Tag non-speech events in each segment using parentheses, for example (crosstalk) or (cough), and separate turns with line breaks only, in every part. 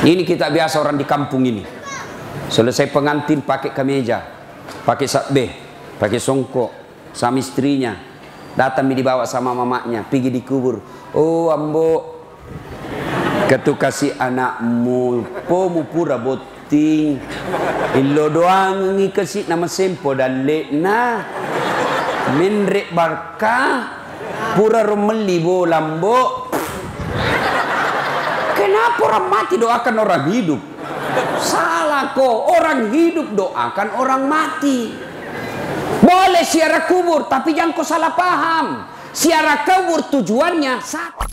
Ini kita biasa orang di kampung ini. Selesai pengantin pakai kemeja, pakai sabbe, pakai songkok, sama istrinya. Datang dibawa sama mamanya, pergi dikubur. Oh ambo, ketu kasih anakmu, pomu pura boting. Ilo doang ngi kasih nama sempo dan lekna. Menrek barka, pura romeli bo lambo. Kenapa orang mati doakan orang hidup? Salah kok, orang hidup doakan orang mati. Boleh siara kubur, tapi jangan kau salah paham. Siara kubur tujuannya satu.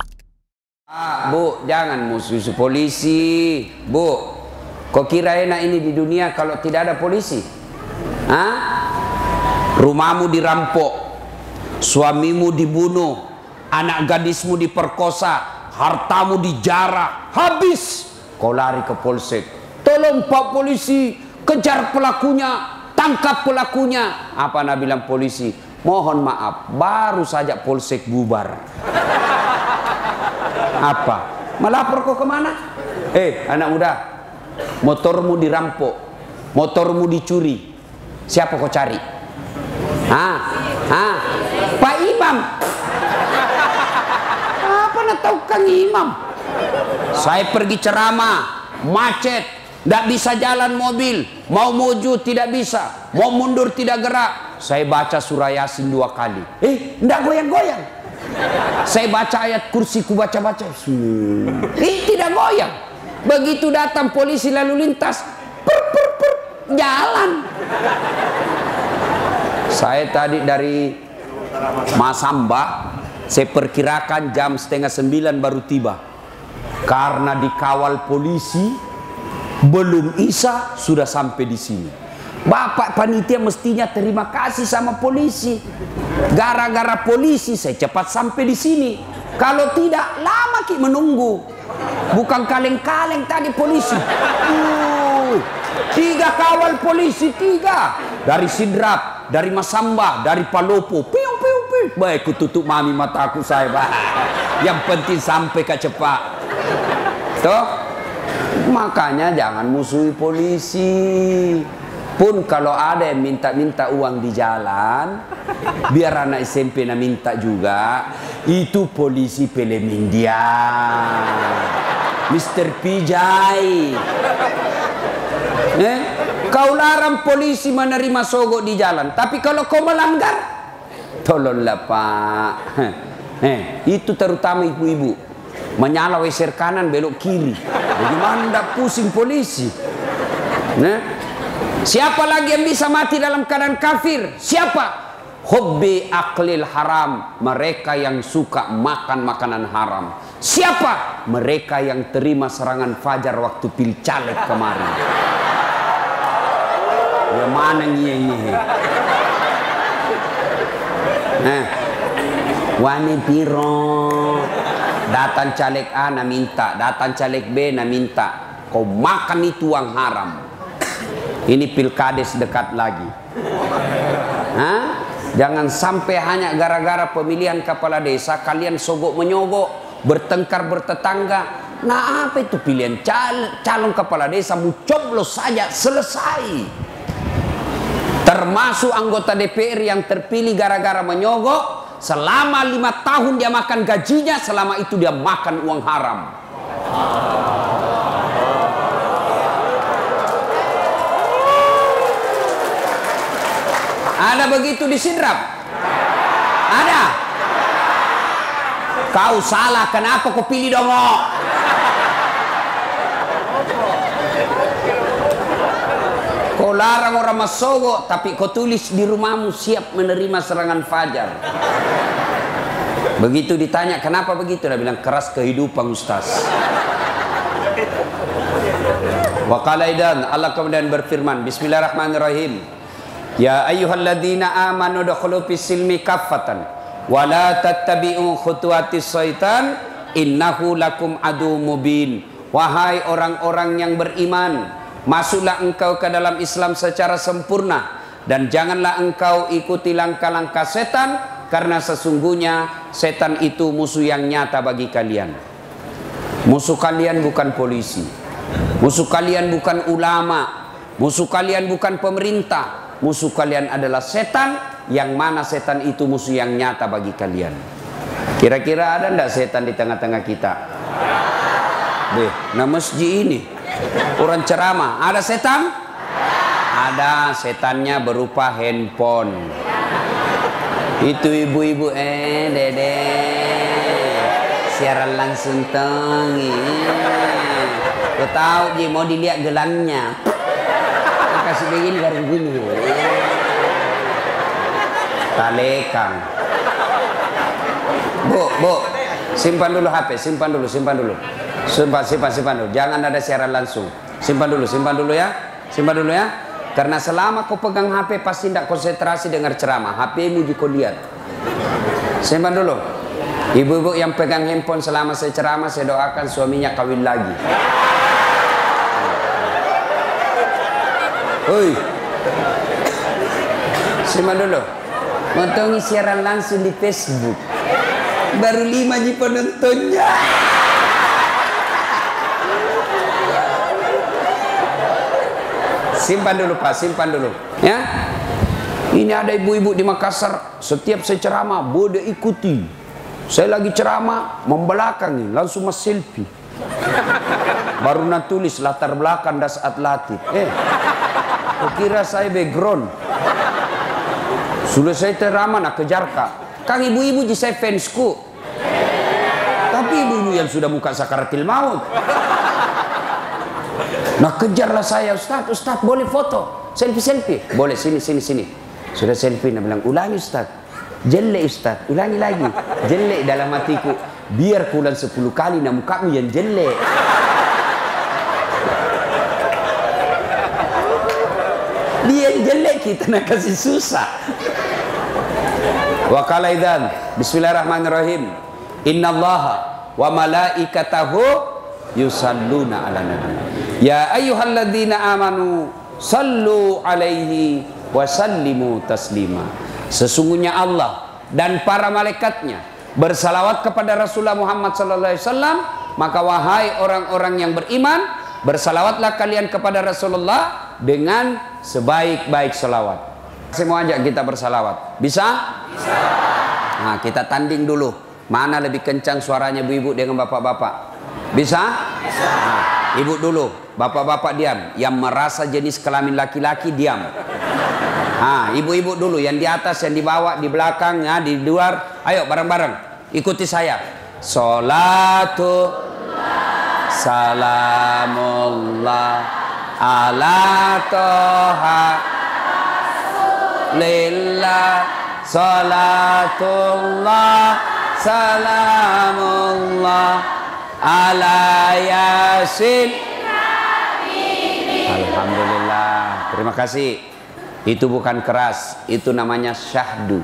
Ah, bu, jangan musuh polisi. Bu, kau kira enak ini di dunia kalau tidak ada polisi? Hah? Rumahmu dirampok, suamimu dibunuh, anak gadismu diperkosa, hartamu dijarah, habis. Kau lari ke polsek. Tolong pak polisi, kejar pelakunya, tangkap pelakunya. Apa Nabi bilang polisi? Mohon maaf, baru saja polsek bubar. Apa? Melapor kau ke mana? Eh, anak muda, motormu dirampok, motormu dicuri. Siapa kau cari? Hah? Hah? Pak Imam, tahu Kang Imam? Saya pergi ceramah, macet, tidak bisa jalan mobil, mau maju tidak bisa, mau mundur tidak gerak. Saya baca surah Yasin dua kali. Eh, tidak goyang-goyang. Saya baca ayat kursi ku baca-baca. Eh, tidak goyang. Begitu datang polisi lalu lintas, per, per, per, jalan. Saya tadi dari Masamba saya perkirakan jam setengah sembilan baru tiba. Karena dikawal polisi, belum Isa sudah sampai di sini. Bapak panitia mestinya terima kasih sama polisi. Gara-gara polisi saya cepat sampai di sini. Kalau tidak lama ki menunggu. Bukan kaleng-kaleng tadi polisi. Uh, tiga kawal polisi tiga dari Sidrap, dari Masamba, dari Palopo. Piu. Baik ku tutup mami mataku saya. Bah. Yang penting sampai ke cepat. Toh? Makanya jangan musuhi polisi. Pun kalau ada yang minta-minta uang di jalan, biar anak SMP na minta juga, itu polisi Pelemindia. Mr. Pijay. Eh? Kau larang polisi menerima sogok di jalan, tapi kalau kau melanggar, tolonglah Pak. Eh, itu terutama ibu-ibu. Menyala weser kanan belok kiri. Bagaimana tidak pusing polisi? Nah, siapa lagi yang bisa mati dalam keadaan kafir? Siapa? Hobi aklil haram. Mereka yang suka makan makanan haram. Siapa? Mereka yang terima serangan fajar waktu pilcaleg kemarin. Ya mana nyihe Nah, wani piro datang caleg A na minta, datang caleg B na minta. Kau makan itu uang haram. Ini pilkades dekat lagi. Hah? Jangan sampai hanya gara-gara pemilihan kepala desa kalian sogok menyogok, bertengkar bertetangga. Nah apa itu pilihan cal calon kepala desa mu coblos saja selesai. Termasuk anggota DPR yang terpilih gara-gara menyogok selama lima tahun dia makan gajinya selama itu dia makan uang haram. Ada begitu di Sidrap? Ada. Kau salah, kenapa kau pilih dongo? Larang orang masogo, tapi kau tulis di rumahmu siap menerima serangan fajar. Begitu ditanya, kenapa begitu? Dia bilang, keras kehidupan Ustaz. Wakalaidan, Allah kemudian berfirman, Bismillahirrahmanirrahim. Ya ayyuhalladzina amanu dakhulu silmi kaffatan wa la tattabi'u syaitan innahu lakum adu mubin. Wahai orang-orang yang beriman, masuklah engkau ke dalam Islam secara sempurna dan janganlah engkau ikuti langkah-langkah setan karena sesungguhnya setan itu musuh yang nyata bagi kalian. Musuh kalian bukan polisi. Musuh kalian bukan ulama, musuh kalian bukan pemerintah, musuh kalian adalah setan yang mana setan itu musuh yang nyata bagi kalian. Kira-kira ada ndak setan di tengah-tengah kita? Deh, nah masjid ini orang ceramah, ada setan? Ada setannya berupa handphone. Itu ibu-ibu eh dede siaran langsung tengi. Kau tahu dia mau dilihat gelangnya. Kasih begini garing gini. Talekang. Bu, bu, simpan dulu HP, simpan dulu, simpan dulu. Simpan, simpan, simpan dulu. Jangan ada siaran langsung. Simpan dulu, simpan dulu ya. Simpan dulu ya. Karena selama kau pegang HP pasti tidak konsentrasi dengar ceramah. HP-mu di kau lihat. Simpan dulu. Ibu-ibu yang pegang handphone selama saya ceramah saya doakan suaminya kawin lagi. Oi. Simpan dulu. Montongi siaran langsung di Facebook. Baru lima ji penontonnya. Simpan dulu Pak, simpan dulu. Ya. Ini ada ibu-ibu di Makassar, setiap saya ceramah, boleh ikuti. Saya lagi ceramah, membelakangi, langsung mas selfie. Baru nak tulis latar belakang das atletik. Eh, kira saya background. Sudah saya ceramah nak kejar kak. Kang ibu-ibu di saya fansku. Tapi ibu-ibu yang sudah muka sakaratil maut. Nah kejarlah saya Ustaz, Ustaz boleh foto? Selfie-selfie, boleh sini, sini, sini. Sudah selfie, dia bilang ulangi Ustaz. Jelek Ustaz, ulangi lagi. Jelek dalam hatiku. Biar kulan sepuluh kali nak mukamu yang jelek. Dia jelek kita nak kasih susah. Wa kala idan Bismillahirrahmanirrahim. Inna Allah wa malaikatahu yusalluna ala nabi Ya ayyuhalladzina amanu sallu alaihi wa sallimu taslima Sesungguhnya Allah dan para malaikatnya bersalawat kepada Rasulullah Muhammad sallallahu alaihi wasallam maka wahai orang-orang yang beriman bersalawatlah kalian kepada Rasulullah dengan sebaik-baik salawat. Saya mau ajak kita bersalawat. Bisa? Bisa. Nah, kita tanding dulu. Mana lebih kencang suaranya ibu-ibu dengan bapak-bapak? Bisa? Bisa. Nah, ibu dulu, bapak-bapak diam. Yang merasa jenis kelamin laki-laki diam. Ibu-ibu dulu yang di atas, yang di bawah, di belakang, ya, di luar. Ayo bareng-bareng. Ikuti saya. Salatu salamullah ala toha lillah salatullah salamullah ala yasin Alhamdulillah terima kasih itu bukan keras itu namanya syahdu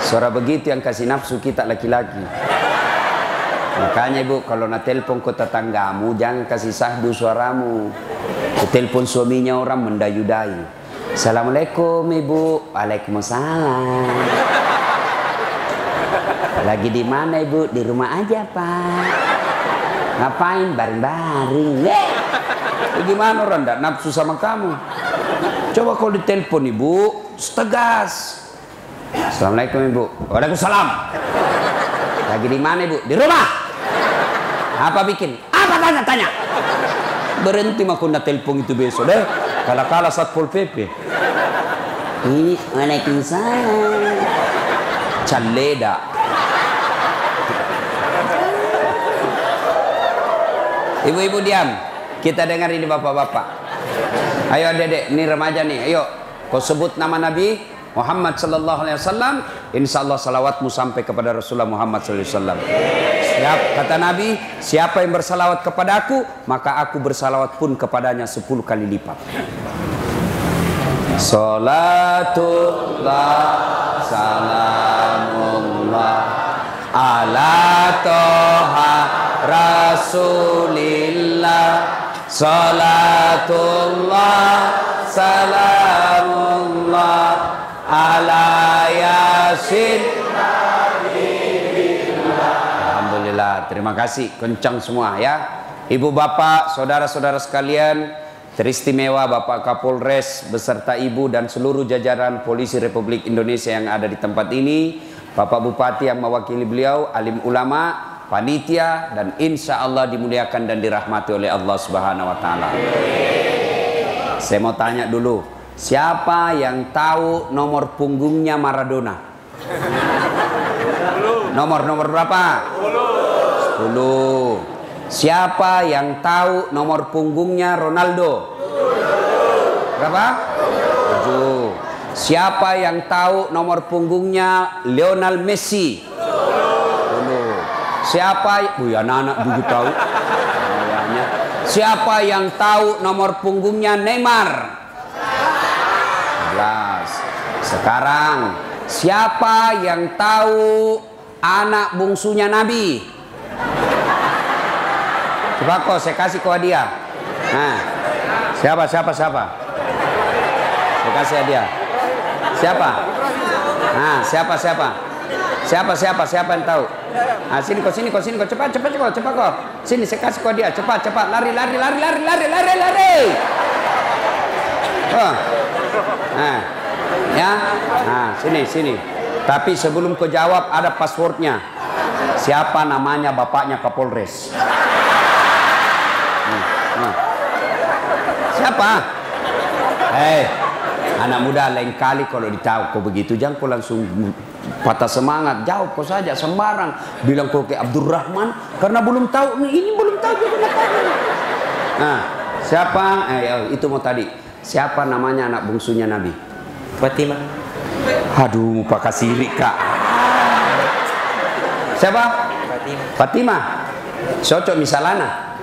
suara begitu yang kasih nafsu kita laki-laki Makanya ibu kalau nak telepon ke tetanggamu jangan kasih sahdu suaramu. Telepon suaminya orang mendayu-dayu. Assalamualaikum ibu. Waalaikumsalam. Lagi di mana ibu? Di rumah aja pak. Ngapain? Baring-baring. Eh, gimana orang tidak nafsu sama kamu? Coba kalau ditelepon ibu, tegas. Assalamualaikum ibu. Waalaikumsalam. Lagi di mana ibu? Di rumah. Apa bikin? Apa tanya tanya? Berhenti mah kena telepon itu besok deh. Kalau kalah satpol pp. Ini Waalaikumsalam. Caleda. Ibu-ibu diam. Kita dengar ini bapak-bapak. Ayo dedek, ini remaja nih. Ayo, kau sebut nama Nabi Muhammad sallallahu alaihi wasallam. Insya Allah salawatmu sampai kepada Rasulullah Muhammad sallallahu alaihi wasallam. Siap, kata Nabi, siapa yang bersalawat kepada aku, maka aku bersalawat pun kepadanya sepuluh kali lipat. Salatullah salamullah ala toha rasulillah Salatullah salamullah ala yasin. Alhamdulillah terima kasih kencang semua ya. Ibu bapak, saudara-saudara sekalian, teristimewa Bapak Kapolres beserta Ibu dan seluruh jajaran Polisi Republik Indonesia yang ada di tempat ini, Bapak Bupati yang mewakili beliau, alim ulama, panitia dan insya Allah dimuliakan dan dirahmati oleh Allah Subhanahu Wa Taala. Saya mau tanya dulu, siapa yang tahu nomor punggungnya Maradona? Nomor nomor berapa? 10. Siapa yang tahu nomor punggungnya Ronaldo? Berapa? 7. Siapa yang tahu nomor punggungnya Lionel Messi? 10. Siapa? Oh ya anak-anak tahu. Siapa yang tahu nomor punggungnya Neymar? 11. Sekarang siapa yang tahu anak bungsunya Nabi. Coba kok saya kasih ke dia. Nah, siapa siapa siapa? Saya kasih hadiah. Siapa? Nah, siapa siapa? Siapa siapa siapa yang tahu? Nah, sini kok sini kok sini kok cepat cepat kok cepat kok. Sini saya kasih ke dia cepat cepat lari lari lari lari lari lari lari. Oh. Nah, ya. Nah, sini sini. Tapi sebelum kau jawab ada passwordnya. Siapa namanya bapaknya Kapolres? Hmm, hmm. Siapa? Hei, anak muda lain kali kalau ditahu kau begitu jangan kau langsung patah semangat. Jawab kau saja sembarang. Bilang kau ke Abdurrahman karena belum tahu ini belum tahu juga tahu. Nah, siapa? Eh, itu mau tadi. Siapa namanya anak bungsunya Nabi?
Fatimah.
Aduh, Pak Kasiri kak. Siapa?
Fatimah.
Fatimah. Cocok misalana.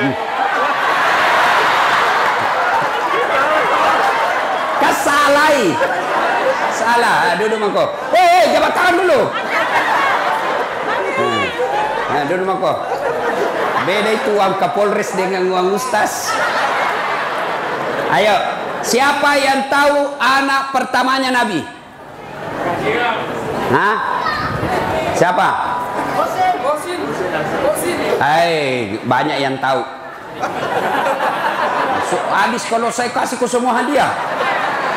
Hmm. Kesalai. Salah, duduk mangko. Hei, jabat tangan dulu. Hmm. Nah, duduk mangko. Beda itu uang Kapolres dengan uang Ustaz. Ayo, siapa yang tahu anak pertamanya Nabi? Hah? Siapa? Hai, banyak yang tahu. So, habis kalau saya kasih ke semua hadiah,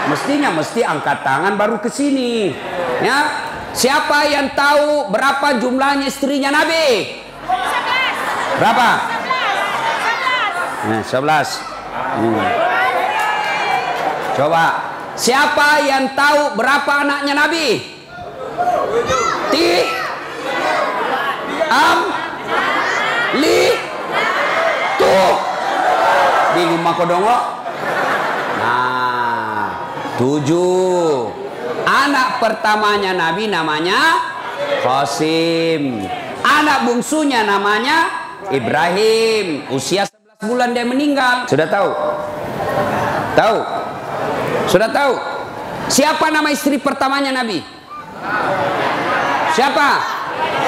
mestinya mesti angkat tangan baru ke sini. Ya, siapa yang tahu berapa jumlahnya istrinya Nabi? Berapa? 11. 11. Nah, Hmm. Coba, siapa yang tahu berapa anaknya Nabi? Ti, am, li, tu. Bingung mako dongo? Nah, tujuh. Anak pertamanya Nabi namanya Qasim. Anak bungsunya namanya Ibrahim. Usia 11 bulan dia meninggal. Sudah tahu? Tahu? Sudah tahu? Siapa nama istri pertamanya Nabi? Siapa?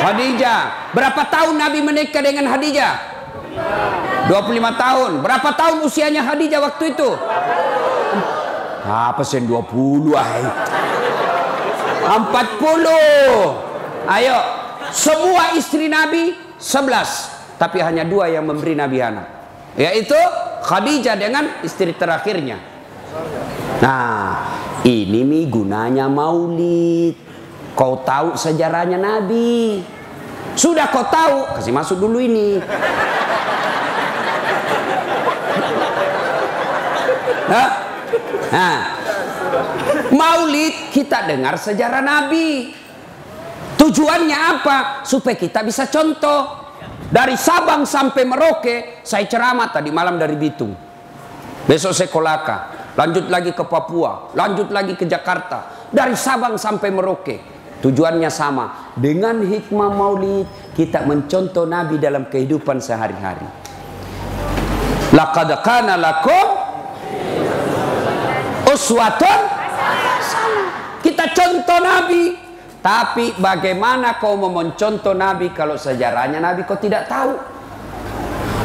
Khadijah. Berapa tahun Nabi menikah dengan Khadijah? 25 tahun. Berapa tahun usianya Khadijah waktu itu? Apa sih 20 ay. 40. Ayo. Semua istri Nabi 11. Tapi hanya dua yang memberi Nabi anak. Yaitu Khadijah dengan istri terakhirnya. Nah, ini nih gunanya maulid. Kau tahu sejarahnya Nabi. Sudah kau tahu, kasih masuk dulu ini. Nah, nah, maulid kita dengar sejarah Nabi. Tujuannya apa? Supaya kita bisa contoh. Dari Sabang sampai Merauke, saya ceramah tadi malam dari Bitung. Besok saya kolaka lanjut lagi ke Papua, lanjut lagi ke Jakarta, dari Sabang sampai Merauke. Tujuannya sama. Dengan hikmah maulid, kita mencontoh Nabi dalam kehidupan sehari-hari. Laqad kana lakum uswatun Kita contoh Nabi. Tapi bagaimana kau mau mencontoh Nabi kalau sejarahnya Nabi kau tidak tahu?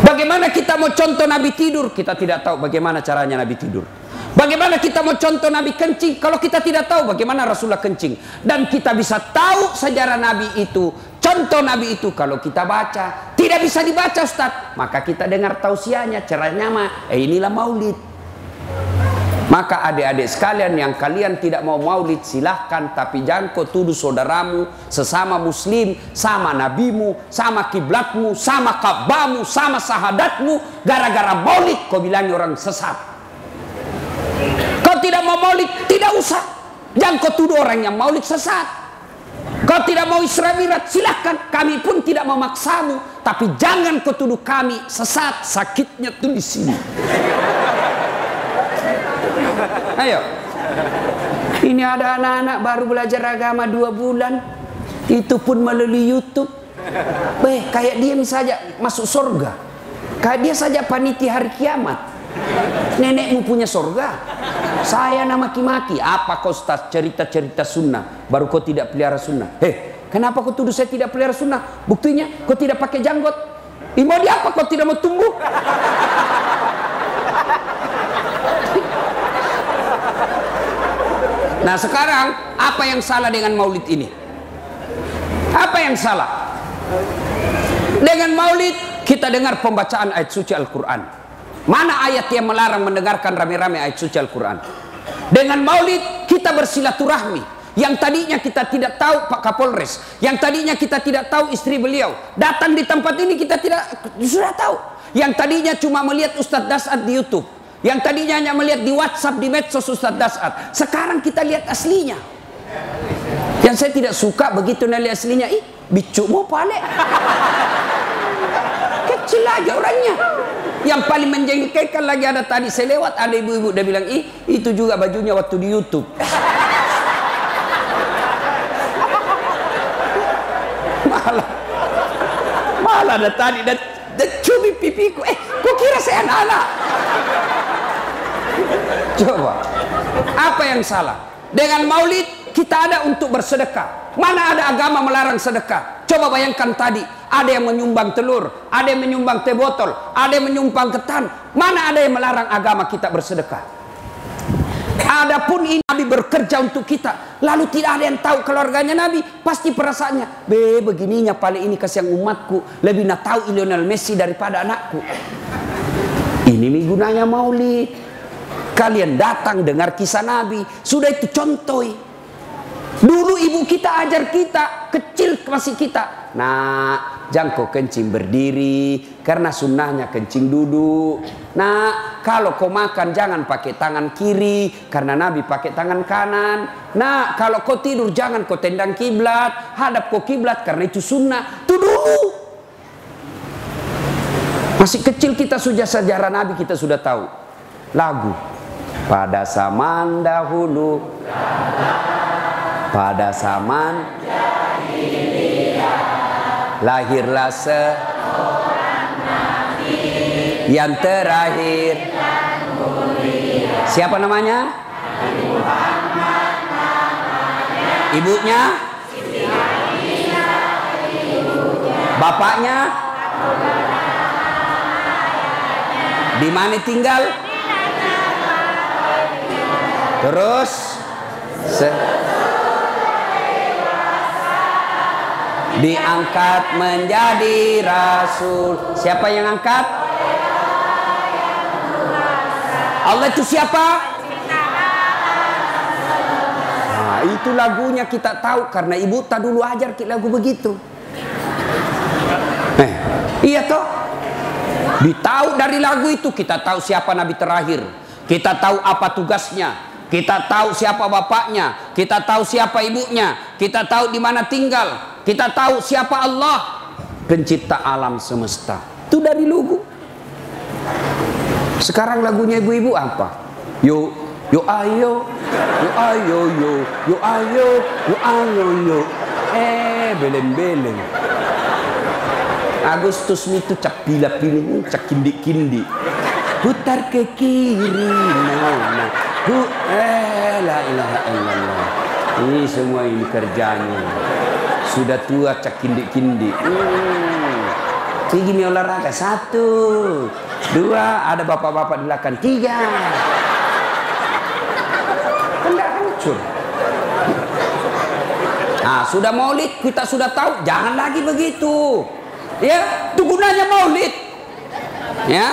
Bagaimana kita mau contoh Nabi tidur? Kita tidak tahu bagaimana caranya Nabi tidur. Bagaimana kita mau contoh Nabi kencing kalau kita tidak tahu bagaimana Rasulullah kencing dan kita bisa tahu sejarah Nabi itu, contoh Nabi itu kalau kita baca. Tidak bisa dibaca Ustaz, maka kita dengar tausiahnya, caranya mah eh inilah maulid. Maka adik-adik sekalian yang kalian tidak mau maulid silahkan tapi jangan kau tuduh saudaramu sesama muslim sama nabimu sama kiblatmu sama kabamu sama sahadatmu gara-gara maulid kau bilang orang sesat. Kau tidak mau maulid tidak usah. Jangan kau tuduh orang yang maulid sesat. Kau tidak mau Isra Mi'raj silahkan kami pun tidak memaksamu tapi jangan kau tuduh kami sesat sakitnya tuh di sini. Ayo. Ini ada anak-anak baru belajar agama dua bulan. Itu pun melalui YouTube. Beh, kayak diam saja masuk surga. Kayak dia saja panitia hari kiamat. Nenekmu punya surga. Saya nama maki Apa kau ustaz cerita-cerita sunnah. Baru kau tidak pelihara sunnah. Hei, kenapa kau tuduh saya tidak pelihara sunnah? Buktinya kau tidak pakai janggot. Ini mau di apa kau tidak mau tumbuh? Nah sekarang apa yang salah dengan maulid ini? Apa yang salah? Dengan maulid kita dengar pembacaan ayat suci Al-Quran. Mana ayat yang melarang mendengarkan rame-rame ayat suci Al-Quran? Dengan maulid kita bersilaturahmi. Yang tadinya kita tidak tahu Pak Kapolres. Yang tadinya kita tidak tahu istri beliau. Datang di tempat ini kita tidak sudah tahu. Yang tadinya cuma melihat Ustadz Dasat di Youtube. Yang tadinya hanya melihat di WhatsApp, di medsos Ustaz Dasat. Sekarang kita lihat aslinya. Yang saya tidak suka begitu nali aslinya. Ih, bicu mau pale. Kecil aja orangnya. Yang paling menjengkelkan lagi ada tadi saya lewat ada ibu-ibu dia bilang, "Ih, itu juga bajunya waktu di YouTube." (laughs) malah malah ada tadi dan, cumi pipiku. Eh, kok kira saya anak-anak? Coba. Apa yang salah? Dengan maulid kita ada untuk bersedekah. Mana ada agama melarang sedekah? Coba bayangkan tadi, ada yang menyumbang telur, ada yang menyumbang teh botol, ada yang menyumbang ketan. Mana ada yang melarang agama kita bersedekah? Adapun ini Nabi bekerja untuk kita, lalu tidak ada yang tahu keluarganya Nabi, pasti perasaannya, be begininya paling ini kasihan umatku, lebih nak tahu Lionel Messi daripada anakku. Ini gunanya maulid. Kalian datang dengar kisah Nabi. Sudah itu contoh. Dulu ibu kita ajar kita. Kecil masih kita. Nah, jangkau kencing berdiri. Karena sunnahnya kencing duduk. Nah, kalau kau makan jangan pakai tangan kiri. Karena Nabi pakai tangan kanan. Nah, kalau kau tidur jangan kau tendang kiblat. Hadap kau kiblat karena itu sunnah. Itu dulu. Masih kecil kita sudah sejarah Nabi kita sudah tahu. Lagu pada zaman dahulu. Pada zaman lahirlah seorang yang terakhir. Siapa namanya? Ibunya? Bapaknya? Di mana tinggal Terus diangkat menjadi rasul. Siapa yang angkat? Allah itu siapa? Nah, itu lagunya kita tahu karena ibu tak dulu ajar kita lagu begitu. Eh, iya toh? Ditahu dari lagu itu kita tahu siapa nabi terakhir. Kita tahu apa tugasnya, kita tahu siapa bapaknya, kita tahu siapa ibunya, kita tahu di mana tinggal, kita tahu siapa Allah, pencipta alam semesta. Itu dari lugu. Sekarang lagunya ibu-ibu apa? Yo, yo ayo, yo ayo, yo, yo ayo, yo ayo, yo. Eh, beleng-beleng. Agustus itu cak pilih cak kindi-kindi. Putar ke kiri, nah, nah. Hu, eh, la ilaha illallah. Ini semua ini kerjanya. Sudah tua cak kindi-kindi. Hmm. Tinggi olahraga. Satu. Dua. Ada bapak-bapak di belakang. Tiga. bocor. Nah, sudah maulid kita sudah tahu, jangan lagi begitu. Ya, itu gunanya maulid. Ya.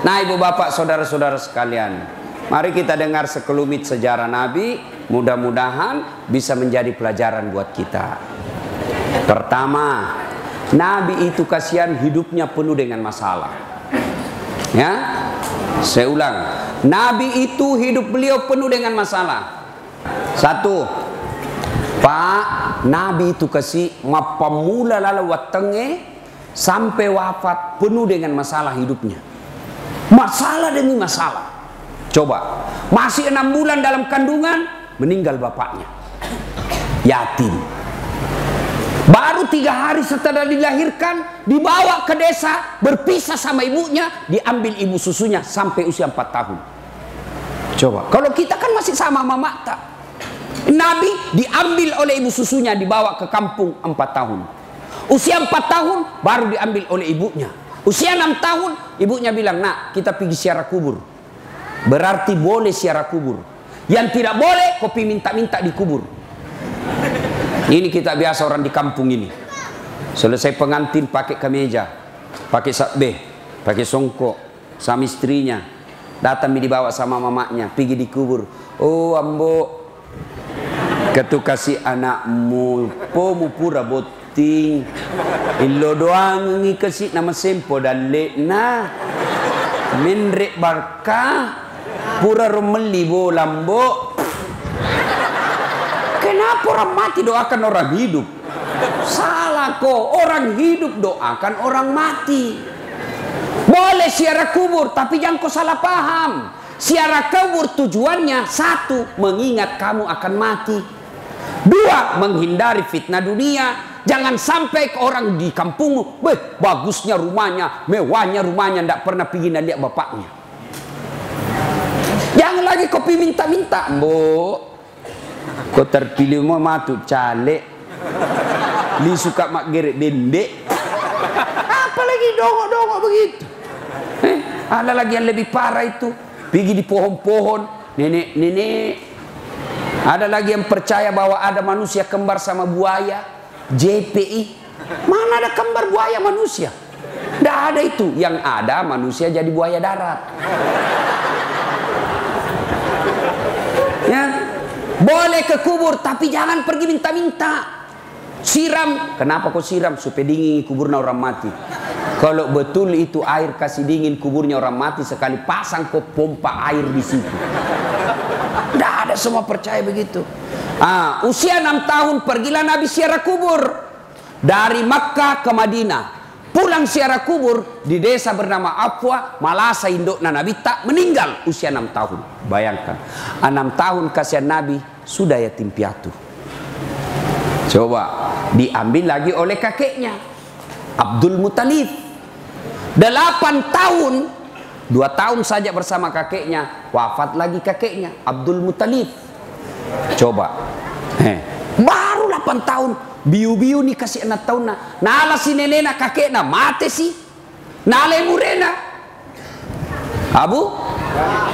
Nah, Ibu Bapak, saudara-saudara sekalian, mari kita dengar sekelumit sejarah Nabi, mudah-mudahan bisa menjadi pelajaran buat kita. Pertama, Nabi itu kasihan hidupnya penuh dengan masalah. Ya. Saya ulang, Nabi itu hidup beliau penuh dengan masalah. Satu, Pak, Nabi itu kasih mapamula lalu watenge sampai wafat penuh dengan masalah hidupnya. Masalah demi masalah. Coba, masih enam bulan dalam kandungan, meninggal bapaknya. Yatim. Baru tiga hari setelah dilahirkan, dibawa ke desa, berpisah sama ibunya, diambil ibu susunya sampai usia empat tahun. Coba, kalau kita kan masih sama mama tak. Nabi diambil oleh ibu susunya, dibawa ke kampung empat tahun. Usia empat tahun baru diambil oleh ibunya. Usia enam tahun, ibunya bilang, nak kita pergi siara kubur. Berarti boleh siara kubur. Yang tidak boleh, kopi minta-minta di kubur. Ini kita biasa orang di kampung ini. Selesai pengantin pakai kemeja, pakai sabbe, pakai songkok, sama istrinya. Datang dibawa sama mamanya, pergi dikubur. Oh ambo, ketu kasih anakmu, po mu pura boting. Ilo doang ngi kasih nama sempo dan na. Menrek barka, pura rumeli bo lambo. Kenapa orang mati doakan orang hidup? Salah kok, orang hidup doakan orang mati. Boleh siara kubur, tapi jangan kau salah paham. Siara kubur tujuannya satu, mengingat kamu akan mati. Dua, menghindari fitnah dunia. Jangan sampai ke orang di kampungmu, beh, bagusnya rumahnya, mewahnya rumahnya, tidak pernah pergi lihat bapaknya. Jangan lagi kopi minta-minta, bu. Kau terpilih mau matu caleg. Li suka mak gerek bendek. Apalagi dongok-dongok begitu. Eh, ada lagi yang lebih parah itu. Pergi di pohon-pohon. Nenek-nenek. Ada lagi yang percaya bahwa ada manusia kembar sama buaya. JPI. Mana ada kembar buaya manusia? Tidak ada itu. Yang ada manusia jadi buaya darat. Ya, boleh ke kubur, tapi jangan pergi minta-minta. Siram, kenapa kau siram? Supaya dingin kuburnya orang mati. Kalau betul itu air kasih dingin kuburnya orang mati sekali pasang kau pompa air di situ. Tidak ada semua percaya begitu. Ah, usia enam tahun pergilah Nabi siara kubur dari Makkah ke Madinah. Pulang siara kubur di desa bernama Afwa, Malasa induk Nabi tak meninggal usia enam tahun. Bayangkan, enam tahun kasihan Nabi sudah yatim piatu. Coba diambil lagi oleh kakeknya Abdul Muttalib. Delapan tahun, dua tahun saja bersama kakeknya, wafat lagi kakeknya Abdul Muttalib. Coba, eh, baru delapan tahun, biu-biu nih kasih anak tahun na, nala si nenek na kakek na mati sih, nala murena. Abu,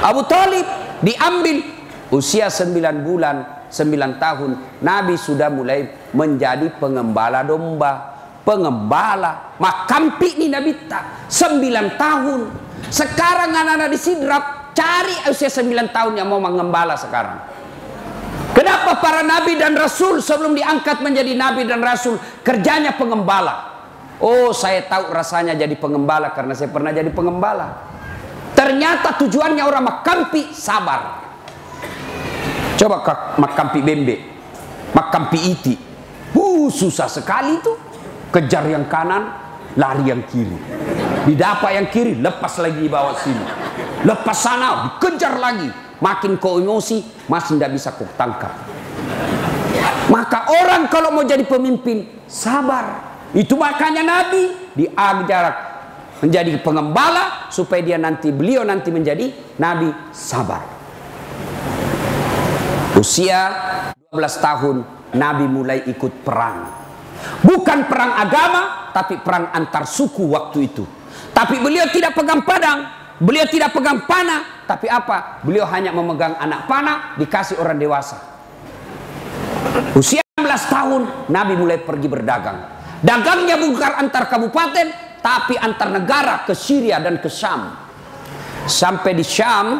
Abu Talib diambil usia sembilan bulan, sembilan tahun, Nabi sudah mulai menjadi pengembala domba, pengembala. Makampi ini Nabi tak sembilan tahun. Sekarang anak-anak di Sidrap cari usia sembilan tahun yang mau mengembala sekarang. Kenapa para nabi dan rasul sebelum diangkat menjadi nabi dan rasul kerjanya pengembala? Oh, saya tahu rasanya jadi pengembala karena saya pernah jadi pengembala. Ternyata tujuannya orang makampi sabar. Coba makampi bembe, makampi iti. Uh, susah sekali itu. Kejar yang kanan, lari yang kiri. Didapat yang kiri, lepas lagi di bawah sini. Lepas sana, dikejar lagi. Makin kau emosi, masih tidak bisa kau tangkap. Maka orang kalau mau jadi pemimpin, sabar. Itu makanya Nabi diajar menjadi pengembala supaya dia nanti beliau nanti menjadi nabi sabar. Usia 12 tahun Nabi mulai ikut perang. Bukan perang agama, tapi perang antar suku waktu itu. Tapi beliau tidak pegang padang, beliau tidak pegang panah, tapi apa? Beliau hanya memegang anak panah dikasih orang dewasa. Usia 16 tahun Nabi mulai pergi berdagang. Dagangnya bukan antar kabupaten tapi antar negara ke Syria dan ke Syam. Sampai di Syam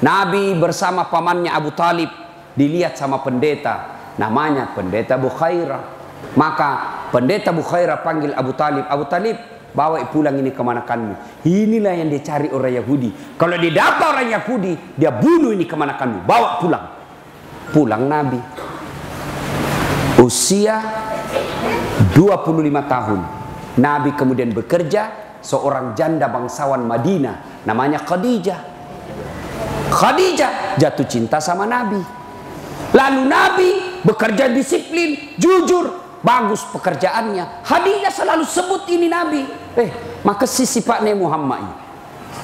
Nabi bersama pamannya Abu Talib dilihat sama pendeta namanya pendeta Bukhaira. Maka pendeta Bukhaira panggil Abu Talib, Abu Talib bawa pulang ini kemanakanmu. Inilah yang dicari orang Yahudi. Kalau dia dapat orang Yahudi, dia bunuh ini kemanakanmu. Bawa pulang. Pulang Nabi. Usia 25 tahun. Nabi kemudian bekerja seorang janda bangsawan Madinah namanya Khadijah. Khadijah jatuh cinta sama Nabi. Lalu Nabi bekerja disiplin, jujur, bagus pekerjaannya. Khadijah selalu sebut ini Nabi. Eh, maka si sifatnya Muhammad ini.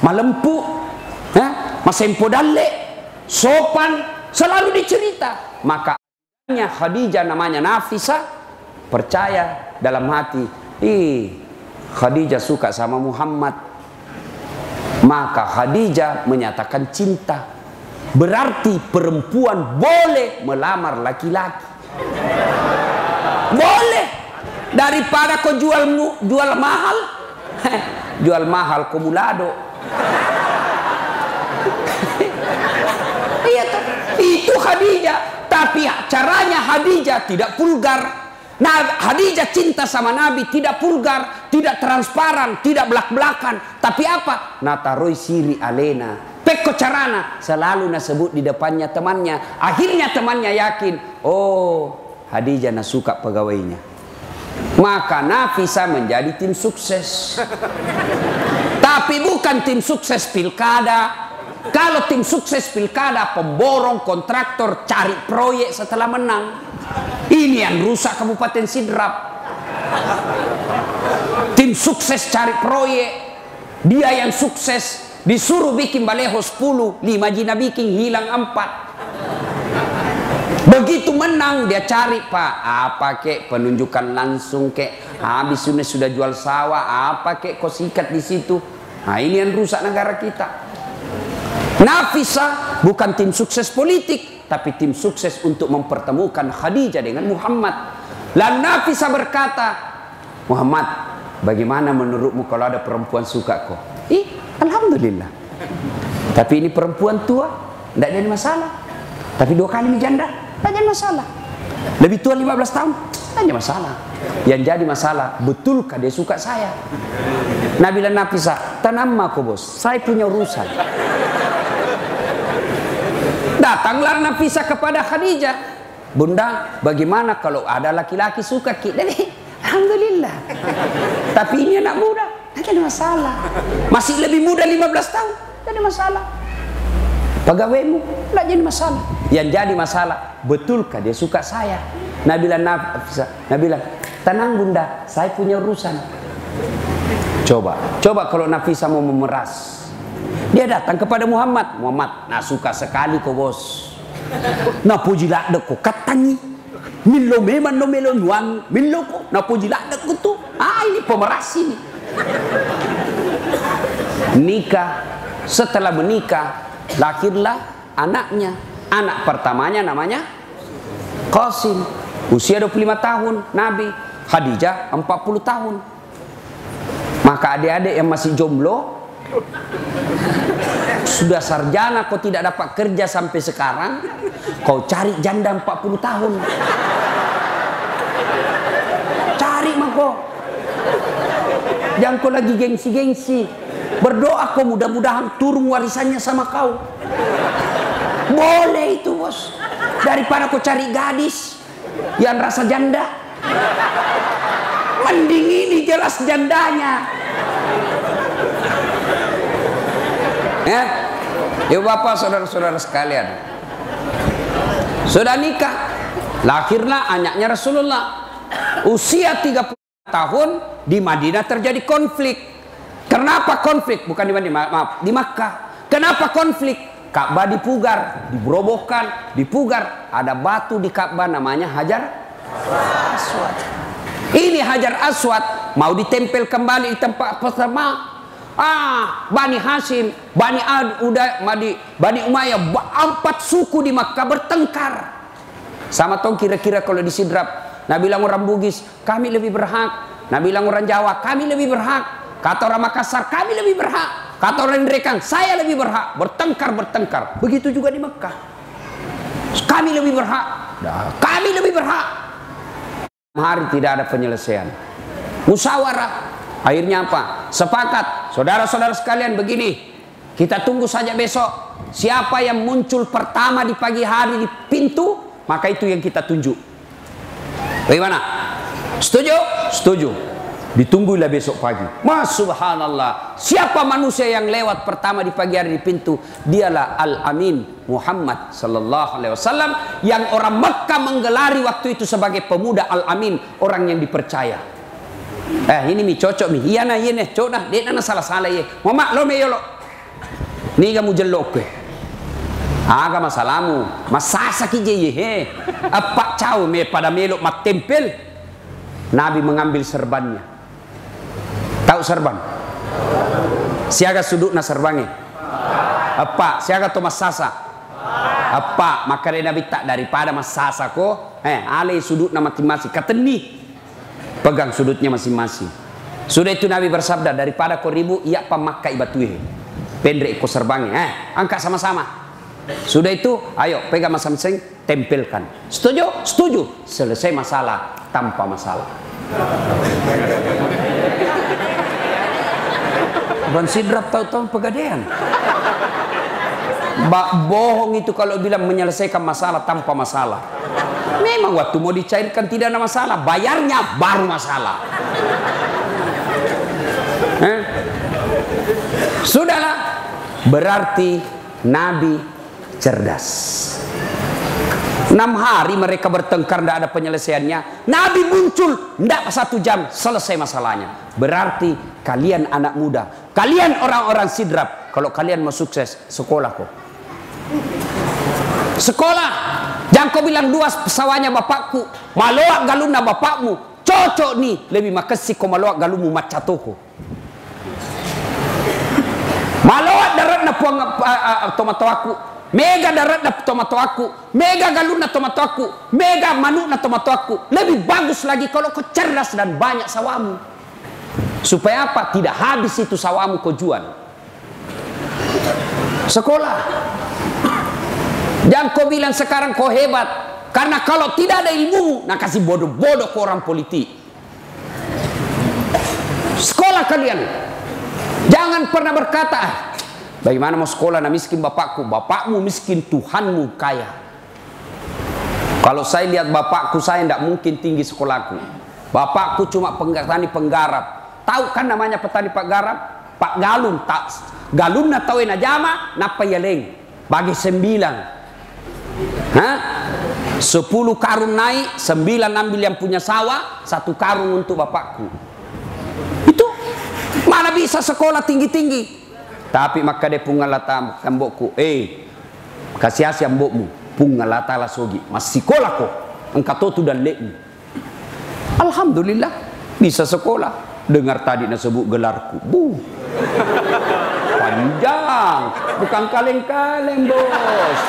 Malempu, eh, masempo dalle, sopan, selalu dicerita. Maka Khadijah namanya Nafisa percaya dalam hati, ih Khadijah suka sama Muhammad. Maka Khadijah menyatakan cinta. Berarti perempuan boleh melamar laki-laki. Boleh. Daripada kau jual jual mahal, jual mahal kumulado. Iya Itu Khadijah. Tapi caranya Hadijah tidak vulgar. Nah, Hadijah cinta sama Nabi tidak vulgar, tidak transparan, tidak belak-belakan. Tapi apa? Nataroi siri alena. Peko carana selalu nasebut di depannya temannya. Akhirnya temannya yakin, oh Hadijah nasuka pegawainya. Maka Nafisa menjadi tim sukses. Tapi bukan tim sukses pilkada, kalau tim sukses pilkada, pemborong, kontraktor, cari proyek setelah menang. Ini yang rusak Kabupaten Sidrap. Tim sukses cari proyek. Dia yang sukses disuruh bikin baleho 10, 5 jina bikin hilang 4. Begitu menang dia cari pak apa kek penunjukan langsung kek habis sudah sudah jual sawah apa kek kau sikat di situ. Nah ini yang rusak negara kita. Nafisa bukan tim sukses politik, tapi tim sukses untuk mempertemukan Khadijah dengan Muhammad. Lalu Nafisa berkata, Muhammad, bagaimana menurutmu kalau ada perempuan suka kau? Ih, Alhamdulillah. Tapi ini perempuan tua, tidak jadi masalah. Tapi dua kali ini janda, jadi masalah. Lebih tua 15 tahun, jadi masalah. Yang jadi masalah, betulkah dia suka saya? Nabila Nafisa, tanam aku bos, saya punya urusan. Datanglah Nafisa kepada Khadijah. Bunda, bagaimana kalau ada laki-laki suka kita? Alhamdulillah. Tapi ini anak muda, tidak ada masalah. Masih lebih muda 15 tahun, tidak ada masalah. Pegawaimu, tidak jadi masalah. Yang jadi masalah, betulkah dia suka saya? Nabila Nafisa, Nabila, tenang bunda, saya punya urusan. Coba, coba kalau Nafisa mau memeras. Dia datang kepada Muhammad. Muhammad, nah suka sekali kau bos. Nah puji dek kau katangi. Milo memang no melo nyuang. Milo kok. Nah puji dek kau tuh. Ah ini pemeras ini. Nikah. Setelah menikah. Lahirlah anaknya. Anak pertamanya namanya Qasim. Usia 25 tahun. Nabi. Khadijah 40 tahun. Maka adik-adik yang masih jomblo sudah sarjana kau tidak dapat kerja sampai sekarang, kau cari janda 40 tahun. Cari mako. Jangan kau lagi gengsi-gengsi. Berdoa kau mudah-mudahan turun warisannya sama kau. Boleh itu bos. Daripada kau cari gadis yang rasa janda. Mending ini jelas jandanya. Ya. Ibu bapak saudara-saudara sekalian. Sudah nikah. Lahirlah anaknya Rasulullah. Usia 30 tahun di Madinah terjadi konflik. Kenapa konflik? Bukan di Madinah, maaf, di Makkah. Kenapa konflik? Ka'bah dipugar, diberobohkan, dipugar. Ada batu di Ka'bah namanya Hajar Aswad. Ini Hajar Aswad mau ditempel kembali di tempat pertama Ah, Bani Hashim, Bani Ad, Uda, Bani, Bani Umayyah, empat suku di Makkah bertengkar. Sama tong kira-kira kalau disidrap. Nah bilang orang Bugis, kami lebih berhak. Nah bilang orang Jawa, kami lebih berhak. Kata orang Makassar, kami lebih berhak. Kata orang Indrekan, saya lebih berhak. Bertengkar, bertengkar. Begitu juga di Mekah. Kami lebih berhak. Kami lebih berhak. Hari tidak ada penyelesaian. Musyawarah. Akhirnya apa? Sepakat. Saudara-saudara sekalian begini. Kita tunggu saja besok. Siapa yang muncul pertama di pagi hari di pintu, maka itu yang kita tunjuk. Bagaimana? Setuju? Setuju. Ditunggulah besok pagi. Mas subhanallah. Siapa manusia yang lewat pertama di pagi hari di pintu? Dialah Al-Amin Muhammad sallallahu alaihi wasallam yang orang Mekah menggelari waktu itu sebagai pemuda Al-Amin, orang yang dipercaya. Eh ini mi cocok mi. Iya nah iya nih, cocok dah. Dia nana salah salah ye. Mama lo me yo lo. Ni kamu jelok ke. Aga masalamu. Masasa ki je ye. Apa cau me pada melok mak tempel. Nabi mengambil serbannya. Tahu serban? Siaga sudut na serbange. Apa? Siaga to masasa. Apa? Maka dia Nabi tak daripada masasa ko. Eh, ale sudut na masing-masing. Kateni. Pegang sudutnya masing-masing. Sudah itu Nabi bersabda daripada kau ribu ia pemakai batuhe. Pendek ko serbange. Eh, angkat sama-sama. Sudah itu, ayo pegang masing-masing, tempelkan. Setuju? Setuju. Selesai masalah tanpa masalah. Ban sidrap tahu-tahu pegadaian. Bak bohong itu kalau bilang menyelesaikan masalah tanpa masalah. Memang waktu mau dicairkan tidak ada masalah, bayarnya baru masalah. Eh? Sudahlah, berarti Nabi cerdas. Enam hari mereka bertengkar tidak ada penyelesaiannya. Nabi muncul tidak satu jam selesai masalahnya. Berarti kalian anak muda, kalian orang-orang sidrap. Kalau kalian mau sukses, sekolah kok. Sekolah. Jangan kau bilang dua pesawanya bapakku. Maloak galuna bapakmu. Cocok nih. Lebih makasih kau maloak galumu macatoko. Maloak darat na puang uh, uh, aku. Mega darat na tomato aku. Mega galun na tomato aku. Mega manu na tomato aku. Lebih bagus lagi kalau kau cerdas dan banyak sawamu. Supaya apa? Tidak habis itu sawamu kau jual. Sekolah. Jangan kau bilang sekarang kau hebat. Karena kalau tidak ada ilmu, nak kasih bodoh-bodoh ke orang politik. Sekolah kalian. Jangan pernah berkata, bagaimana mau sekolah nak miskin bapakku? Bapakmu miskin, Tuhanmu kaya. Kalau saya lihat bapakku, saya tidak mungkin tinggi sekolahku. Bapakku cuma petani penggarap. Tahu kan namanya petani penggarap? Pak Galun. Tak, Galun na tahu napa yaleng. Bagi sembilan. Hah? Sepuluh karung naik, sembilan ambil yang punya sawah, satu karung untuk bapakku. Itu mana bisa sekolah tinggi-tinggi? Tapi maka dia pungalata kambokku, eh kasih asia mbokmu, pungalata lah sogi, masih sekolah kok, engkau tu dan lekmu. Alhamdulillah bisa sekolah. Dengar tadi nak sebut gelarku, bu panjang, bukan kaleng-kaleng bos.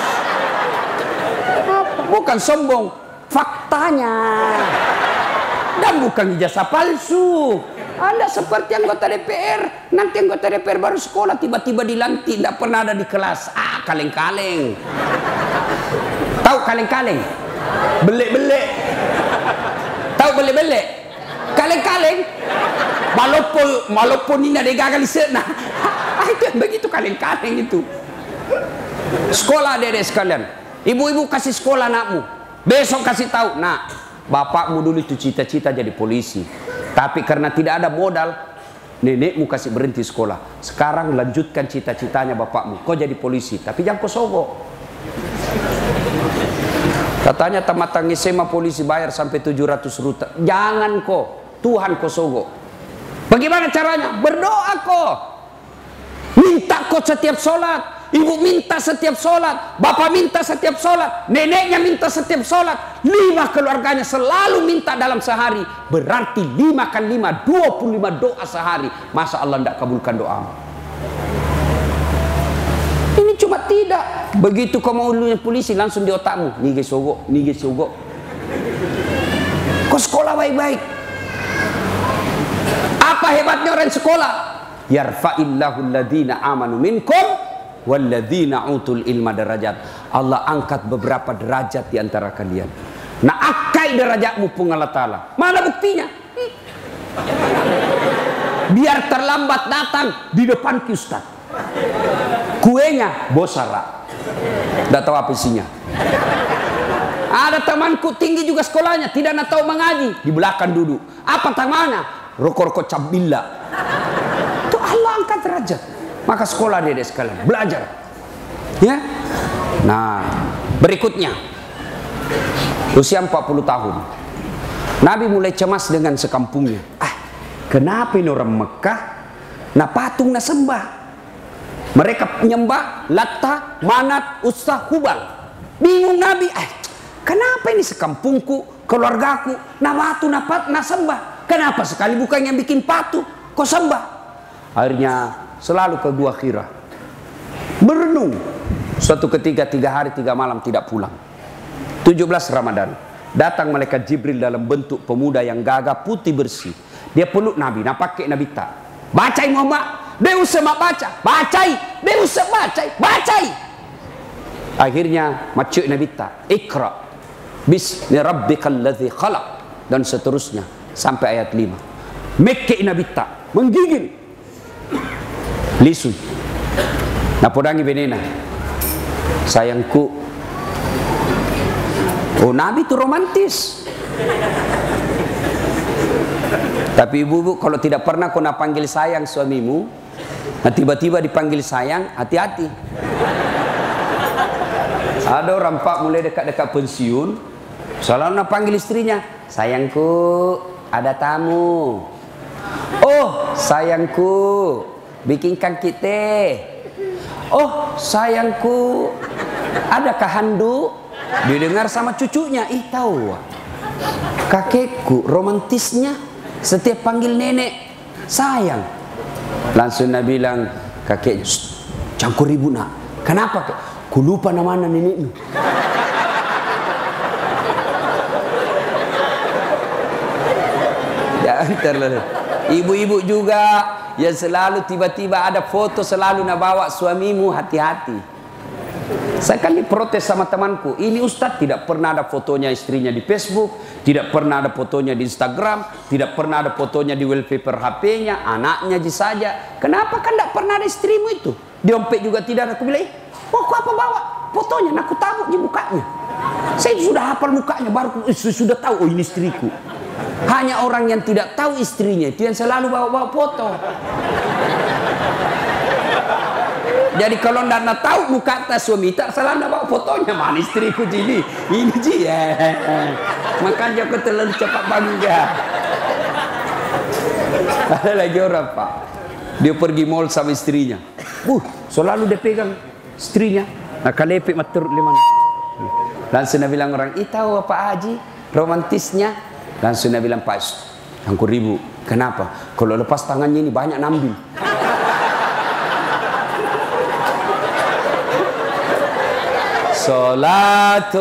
Bukan sombong, faktanya. Dan bukan ijazah palsu. Anda seperti anggota DPR, nanti anggota DPR baru sekolah tiba-tiba dilantik, tidak pernah ada di kelas. Ah, kaleng-kaleng. Tahu kaleng-kaleng? Belek-belek. Tahu belek-belek? Kaleng-kaleng. Walaupun walaupun ini ada gagal nah. (laughs) itu begitu kaleng-kaleng itu. Sekolah adik-adik sekalian. Ibu-ibu kasih sekolah anakmu. Besok kasih tahu, nak, bapakmu dulu itu cita-cita jadi polisi. Tapi karena tidak ada modal, nenekmu kasih berhenti sekolah. Sekarang lanjutkan cita-citanya bapakmu. Kau jadi polisi, tapi jangan kau sogok. Katanya tamatang SMA polisi bayar sampai 700 ruta. Jangan kok, Tuhan kau sogok. Bagaimana caranya? Berdoa kok. Minta kau setiap sholat. Ibu minta setiap sholat, bapak minta setiap sholat, neneknya minta setiap sholat, lima keluarganya selalu minta dalam sehari. Berarti lima kan lima, dua puluh lima doa sehari. Masa Allah tidak kabulkan doa? Ini cuma. Tidak. Begitu kau mau polisi langsung di otakmu. Nige sogo, nige sogo. Kau sekolah baik-baik. Apa hebatnya orang sekolah? Yarfa'illahu alladhina amanu minkum walladhina utul ilma derajat. Allah angkat beberapa derajat di antara kalian. Nah akai derajatmu pun Allah Ta'ala. Mana buktinya? Biar terlambat datang di depan Ustaz. Kuenya bosara. Tidak tahu apa isinya. Ada temanku tinggi juga sekolahnya, tidak tahu mengaji, di belakang duduk. Apa tangannya? Rokok-rokok cabilla. Itu Allah angkat derajat. Maka sekolah dia sekalian, belajar. Ya. Nah, berikutnya. Usia 40 tahun. Nabi mulai cemas dengan sekampungnya. Ah, kenapa ini orang Mekah na patung na sembah? Mereka menyembah Latta, Manat, Ustah, Hubal. Bingung Nabi, ah, kenapa ini sekampungku, keluargaku, na batu, na pat, na sembah? Kenapa sekali bukan yang bikin patu, kok sembah? Akhirnya selalu kedua kira. Berenung. Suatu ketika tiga hari tiga malam tidak pulang. 17 Ramadan. Datang malaikat Jibril dalam bentuk pemuda yang gagah putih bersih. Dia peluk Nabi, nak pakai Nabi tak. Bacai Muhammad, dia usah baca. Bacai, dia usah bacai, bacai. Akhirnya macuk Nabi tak. Ikra. Bismi rabbikal ladzi khalaq. Dan seterusnya. Sampai ayat 5. Mekke Nabi tak. Menggigil. Lisu. Napodangi benena. Sayangku, Oh Nabi itu romantis. Tapi ibu-ibu kalau tidak pernah kau nak panggil sayang suamimu, nah tiba-tiba dipanggil sayang, hati-hati. Ada orang pak mulai dekat-dekat pensiun, selalu nak panggil istrinya, sayangku, ada tamu. Oh, sayangku, bikinkan kita. Oh, sayangku, adakah handuk? Didengar sama cucunya, ih tahu. Kakekku romantisnya setiap panggil nenek sayang. Langsung Nabi bilang, kakek, cangkur ibu nak. Kenapa? Ku lupa nama nenekmu. (laughs) Terlalu. Ibu-ibu juga yang selalu tiba-tiba ada foto selalu nak bawa suamimu hati-hati. Saya kali protes sama temanku, ini Ustadz tidak pernah ada fotonya istrinya di Facebook, tidak pernah ada fotonya di Instagram, tidak pernah ada fotonya di wallpaper HP-nya, anaknya aja saja. Kenapa kan tidak pernah ada istrimu itu? Diompet juga tidak. Aku bilang, oh, aku apa bawa fotonya? Aku tahu di mukanya. Saya sudah hafal mukanya, baru sudah tahu, oh ini istriku. Hanya orang yang tidak tahu istrinya itu yang selalu bawa-bawa foto. Jadi kalau anda tahu muka atas suami tak salah anda bawa fotonya mana istriku jadi ini ji (laughs) ya. Makanya aku terlalu cepat bangga. (laughs) Ada lagi orang pak, dia pergi mall sama istrinya. Uh, selalu dia pegang istrinya. Nah kalepik matur lima. Langsung dia bilang orang, ih tahu apa Haji romantisnya? Langsung dia bilang Pak, angkur ribu. Kenapa? Kalau lepas tangannya ini banyak nambil. (laughs) Salatullah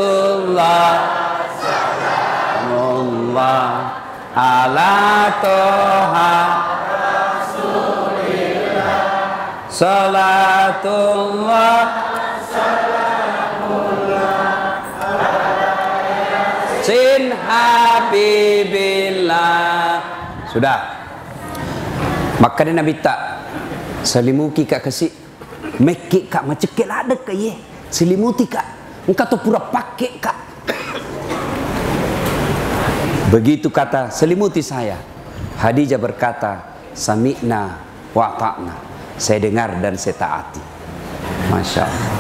Salamullah Ala toha Rasulillah Salatullah Salamullah Habibillah Sudah Maka dia Nabi tak Selimuki kak kasih Mekik kak macekik lah ada ke ye Selimuti kak Engkau tu pura pakai kak. Begitu kata selimuti saya. Hadijah berkata, Sami'na wa ta'na. Saya dengar dan saya taati. Masya Allah.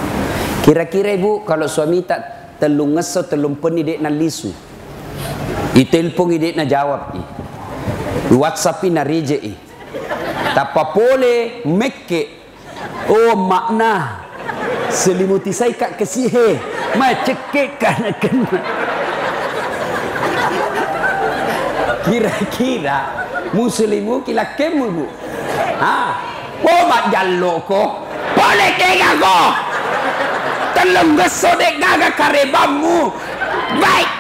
Kira-kira ibu kalau suami tak telung ngeso telung peni dek na lisu. Itelpong ide na jawab i. WhatsApp na rije i. Tapa pole mekke. Oh makna. Selimuti saya kak kesihe. Macekik kana kena. Kira-kira muslimu kila kemu bu. Ha? Oh mak jallo ko. Boleh tega ko. Telung geso dek gaga karebamu. Baik.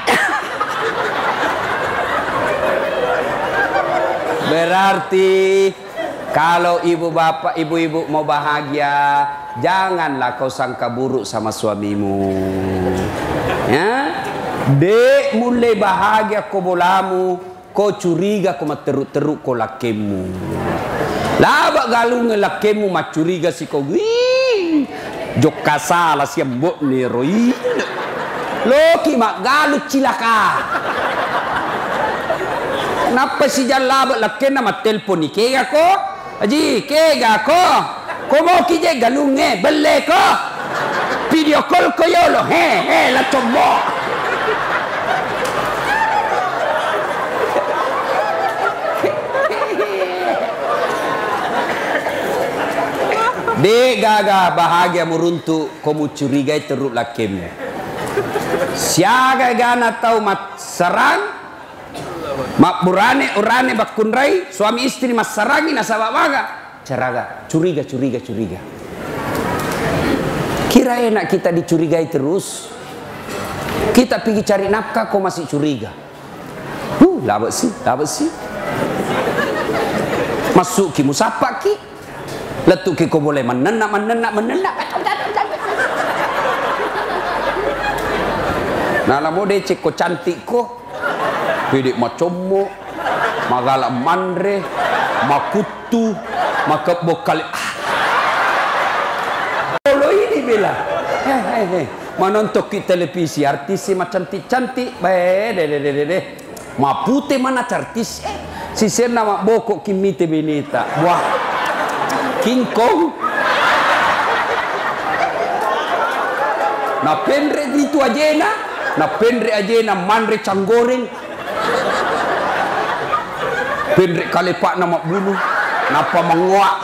Berarti kalau ibu bapak, ibu-ibu mau bahagia, janganlah kau sangka buruk sama suamimu. Ya, dek mulai bahagia kau bolamu, kau curiga kau teruk-teruk kau lakemu. Laba galung lakemu macuriga si kau. Wih, jok kasala si mbok ni roi. Loki mak galut cilaka. Napa si jalla lakken nama telpon ni kega ko? Aji kega ko? Komo kije galunge belle ko? Video call ko yolo he he la tombo. De gaga bahagia meruntuk komu curigai teruk lakem. Siaga gana tau mat serang mak burane urane bakunrai suami istri mas sarangi nasabak maga ceraga curiga curiga curiga. Kira enak kita dicurigai terus. Kita pergi cari nafkah kok masih curiga. Huh labak sih labak sih masuk ki musapa ki. Letuk ki kau boleh menenak menenak menenak. Nah, lamo de cek ko cantik ko. Pidik macomo, magala mandre, makutu, maka bokal. Ah. Kalau ini bila, hei hei, menonton di televisi artis macam cantik-cantik, bae, de de de de de, ma putih mana artis, eh, si nama bokok kimite benita, wah, King Kong. Na pendre itu aja na, na pendre aja na mandre canggoreng, Pendek kali pak nama bulu. Napa menguak.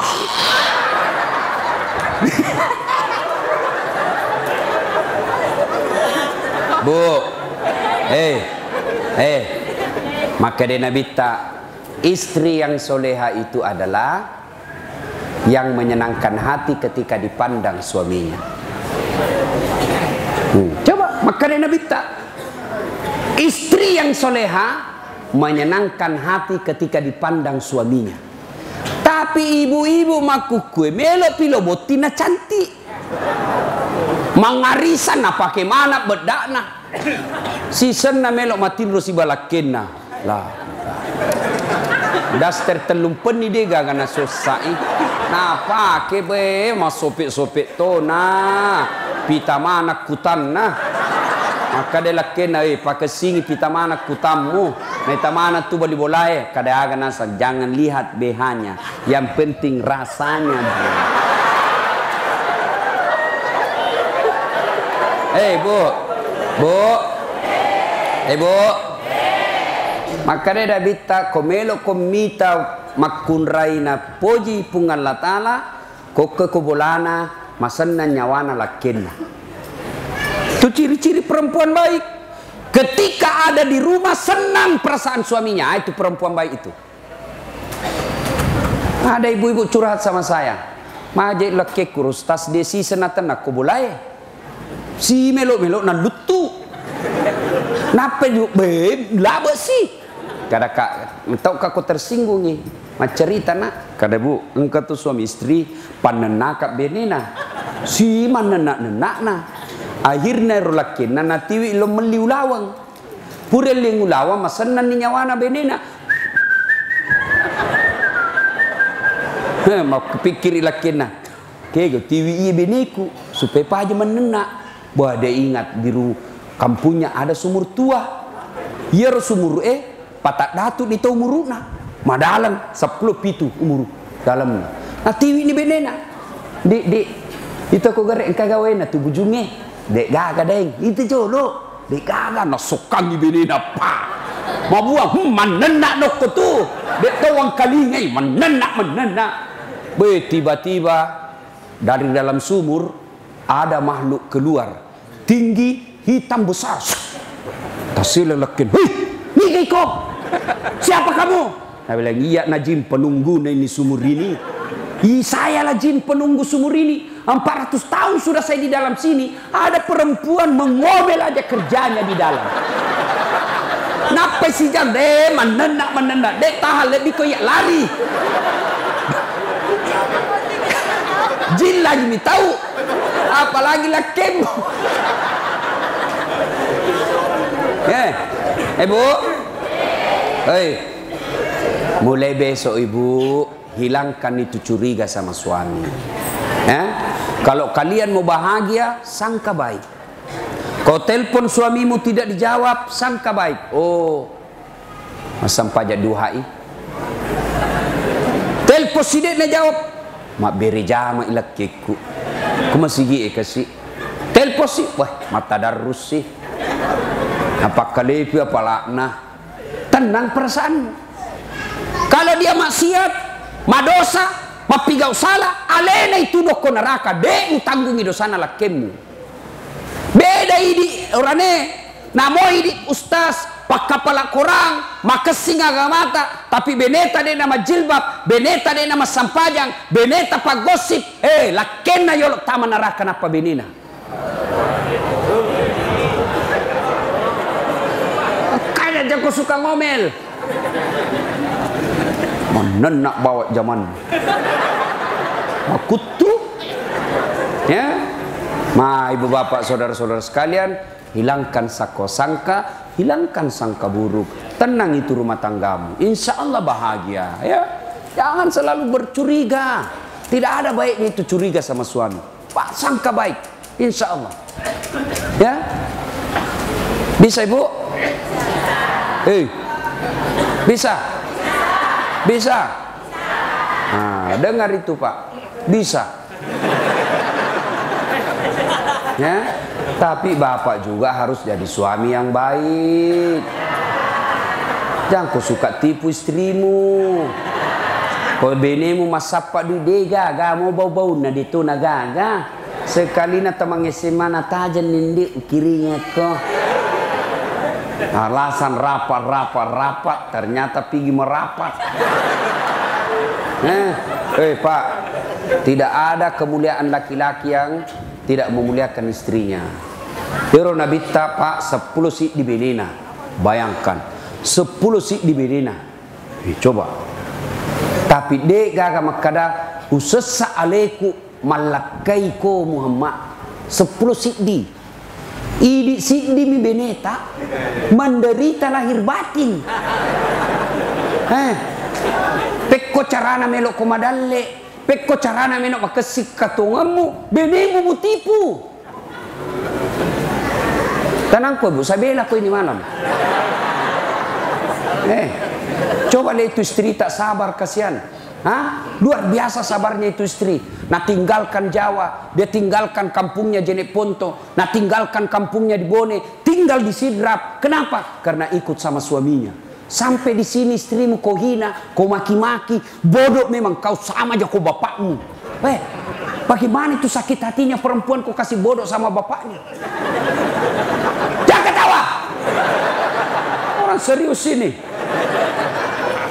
(laughs) Bu. Eh. Eh. Maka dia Nabi tak istri yang soleha itu adalah yang menyenangkan hati ketika dipandang suaminya. Hmm. Coba maka dia Nabi tak istri yang soleha menyenangkan hati ketika dipandang suaminya. Tapi ibu-ibu makukue melo pilo botina cantik. Mangarisan na pakai mana bedakna. Si senna melo si balakena. Lah. Daster telung peni dia gana sosai. Nah pakai be mas sopek-sopek to nah. Pita mana kutan nah. Maka dia lakena eh pakai singi pita mana kutamu. Nah mana tu bali bolai kada aga nasa jangan lihat behanya. Yang penting rasanya. Eh bu, bu, eh bu. Maka dia dah bita komelo komita makunrai na poji pungan latala koke kubolana masanna nyawana lakenna. Itu ciri-ciri perempuan baik. Ketika ada di rumah senang perasaan suaminya, ah, itu perempuan baik itu. Ada ibu-ibu curhat sama saya. Majek laki kurus tas desi senatan aku boleh si melo melo na lutu. Napa ju be laba si. Kada kak tau kak tersinggung ni. Cerita nak. Kada bu engkau tu suami istri panenaka benena si mana nak nenak na akhirnya rulakin na natiwi lo meliu lawang pure lingu lawang masanan ni nyawana benena mau kepikir lakin na kego tiwi iya beneku supaya paja menenak. Bahwa dia ingat biru kampungnya ada sumur tua. Ya sumur eh patak datu di tau muruna madalan sepuluh pitu umur dalam nah tiwi ini benena di di itu aku garek engkau gawena tu bujungnya dek itu jolo dek gaga na sokang benena pa mabuang hmm, manena dok tu dek tawang kalingai manena manena be tiba-tiba dari dalam sumur ada makhluk keluar tinggi hitam besar tasila lekin hei ni kau siapa kamu Nah bilang iya najim penunggu ini sumur ini saya lah jin penunggu sumur ini 400 tahun sudah saya di dalam sini, ada perempuan mengomel aja kerjanya di dalam. Napa sih jam deh menenak menenak deh tahan lebih koyak lari. Jin lagi nih tahu, apalagi lakem. Eh, ibu, hei, mulai besok ibu hilangkan itu curiga sama suami. Eh? Kalau kalian mau bahagia, sangka baik. Kau telepon suamimu tidak dijawab, sangka baik. Oh, masam pajak duhai. Telepon sidik na jawab. Mak beri jama ilak keku. Ku masih gie kasih. Telepon sih, wah mata darus sih. Apa kalepi apa laknah. Tenang perasaanmu. Kalau dia maksiat, madosa, mapigau salah, alena itu doko neraka. De utanggungi dosana lakemu. Beda ini orane. Namo ini ustaz pak kepala korang makasing agamata tapi beneta de nama jilbab beneta de nama sampajang beneta pak gosip. Eh lakena yolok taman neraka napa benina kaya jago suka ngomel. Menenak bawa zaman makutu. Ya. Ma ibu bapak saudara-saudara sekalian hilangkan sako sangka hilangkan sangka buruk. Tenang itu rumah tanggamu. Insya Allah bahagia ya. Jangan selalu bercuriga. Tidak ada baiknya itu curiga sama suami. Pak sangka baik. Insya Allah. Ya. Bisa ibu? Hei bisa? Bisa? Nah, dengar itu pak bisa. Ya? Tapi bapak juga harus jadi suami yang baik. Jangan kau suka tipu istrimu. Kalau benemu masapa di dega ga? Mau bau bau na dito na gaga sekali na tamang SMA na tajan nindi kirinya ko. Alasan rapat rapat rapat ternyata pergi merapat. Eh, eh pak tidak ada kemuliaan laki-laki yang tidak memuliakan istrinya. Pero nabita pak 10 si di Benina. Bayangkan 10 si di Benina. Eh, coba. Tapi de gaga makada usessa aleku malakai ko Muhammad 10 si di. Idi si di mi beneta menderita lahir batin. Eh. Pekko carana melok komadalle Pekko carana meno makasik katunganmu, benemu mu tipu. Bu, saya bela ko ini malam. Eh, coba lihat itu istri tak sabar kasihan. Hah? Luar biasa sabarnya itu istri. Nah tinggalkan Jawa, dia tinggalkan kampungnya Jenek Ponto, nah tinggalkan kampungnya di Bone, tinggal di Sidrap. Kenapa? Karena ikut sama suaminya. Sampai di sini istrimu kau hina, kau maki-maki, bodoh memang kau sama aja kau bapakmu. Eh, bagaimana itu sakit hatinya perempuan kau kasih bodoh sama bapaknya? Jangan ketawa. Orang serius ini.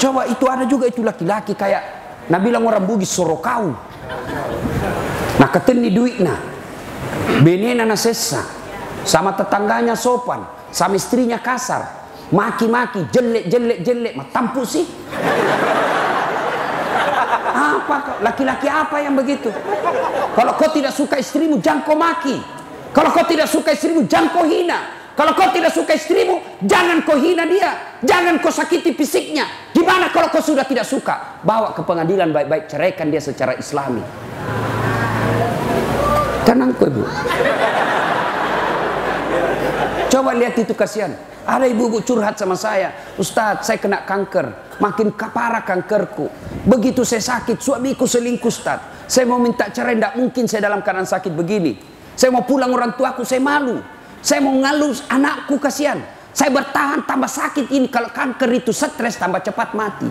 Coba itu ada juga itu laki-laki kayak Nah bilang orang Bugis sorokau. Nah keteni duit nah. Benena na sesa. Sama tetangganya sopan. Sama istrinya kasar. Maki-maki, jelek, jelek, jelek. Mah tampu sih. Apa laki-laki apa yang begitu? Kalau kau tidak suka istrimu, jangan kau maki. Kalau kau tidak suka istrimu, jangan kau hina. Kalau kau tidak suka istrimu, jangan kau hina dia. Jangan kau sakiti fisiknya. Gimana kalau kau sudah tidak suka? Bawa ke pengadilan baik-baik, ceraikan dia secara islami. Tenang kau ibu. Coba lihat itu kasihan. Ada ibu-ibu curhat sama saya. Ustadz, saya kena kanker. Makin parah kankerku. Begitu saya sakit, suamiku selingkuh Ustadz. Saya mau minta cerai, tidak mungkin saya dalam keadaan sakit begini. Saya mau pulang orang tuaku, saya malu. Saya mau ngalus anakku kasihan. Saya bertahan tambah sakit ini. Kalau kanker itu stres tambah cepat mati.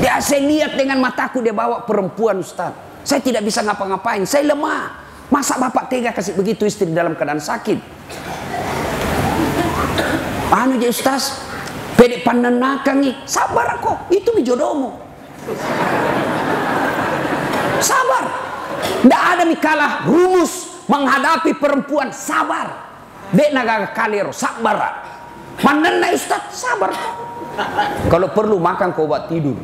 Ya saya lihat dengan mataku dia bawa perempuan Ustaz. Saya tidak bisa ngapa-ngapain. Saya lemah. Masa bapak tega kasih begitu istri dalam keadaan sakit? Anu je Ustaz. Pede panenakan nih. Sabar kok. Itu mi jodohmu. Sabar. Tidak kalah rumus menghadapi perempuan sabar. Dek naga kalero sabar. Mandan Ustaz sabar. Kalau perlu makan kau buat tidur.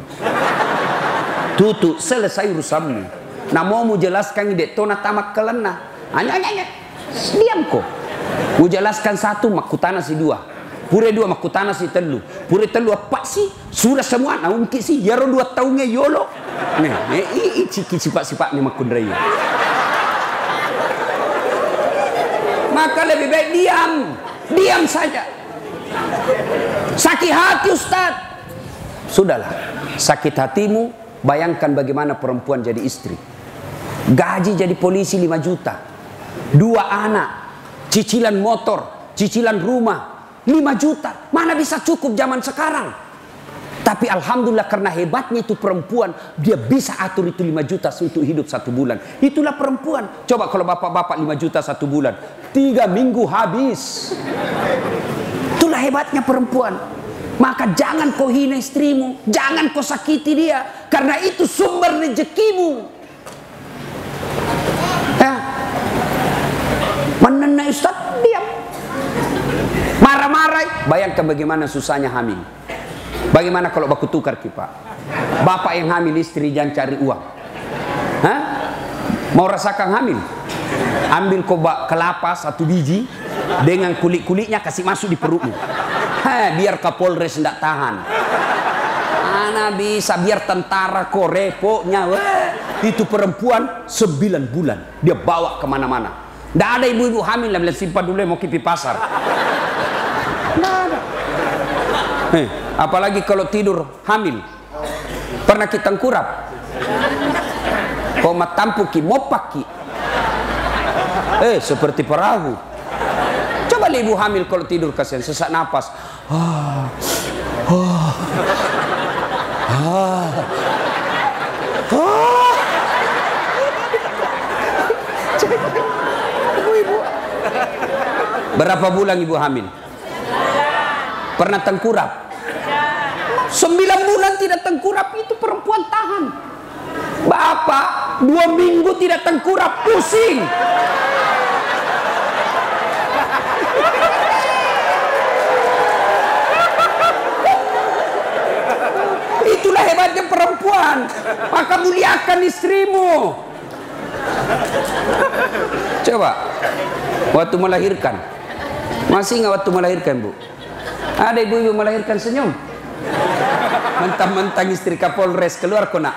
Tutup selesai urusanmu. Mau mu jelaskan ide tona tamak kelena. Hanya hanya diam kok. Mu jelaskan satu makutana si dua. Pure dua makutana si telu. Pure telu apa sih? Sudah semua ungki sih. Yaro dua tahunnya yolo. Nih, nih i ciki sifat-sifat nih makundrai. Maka lebih baik diam. Diam saja. Sakit hati Ustaz. Sudahlah. Sakit hatimu bayangkan bagaimana perempuan jadi istri. Gaji jadi polisi 5 juta. Dua anak. Cicilan motor. Cicilan rumah. 5 juta. Mana bisa cukup zaman sekarang. Tapi Alhamdulillah karena hebatnya itu perempuan. Dia bisa atur itu 5 juta untuk hidup satu bulan. Itulah perempuan. Coba kalau bapak-bapak 5 juta satu bulan. Tiga minggu habis. Itulah hebatnya perempuan. Maka jangan kau hina istrimu. Jangan kau sakiti dia. Karena itu sumber rezekimu. Ya. Menenai Ustaz, diam. Marah-marah. Bayangkan bagaimana susahnya hamil. Bagaimana kalau baku tukar kita? Bapak yang hamil istri jangan cari uang. Hah? Mau rasakan hamil? Ambil kobak kelapa satu biji dengan kulit-kulitnya kasih masuk di perutmu. Heh, biar Kapolres tidak tahan. Mana bisa biar tentara kok repotnya. Itu perempuan sembilan bulan. Dia bawa ke mana-mana. Tidak ada ibu-ibu hamil yang bilang simpan dulu mau kipi pasar. Tidak ada. Eh, apalagi kalau tidur hamil. Pernah kita kurap. Kau matampuki mopaki. Eh, seperti perahu. Coba ibu hamil kalau tidur kasihan sesak napas. Ah, ah, ah, ah. Ibu-ibu. Berapa bulan ibu hamil? Pernah tengkurap? Sembilan bulan tidak tengkurap itu perempuan tahan. Bapak dua minggu tidak tengkurap pusing. Itulah hebatnya perempuan. Maka muliakan istrimu. Coba waktu melahirkan. Masih nggak waktu melahirkan, Bu? Ada ibu-ibu melahirkan senyum. Mentang-mentang istri Kapolres keluar kona.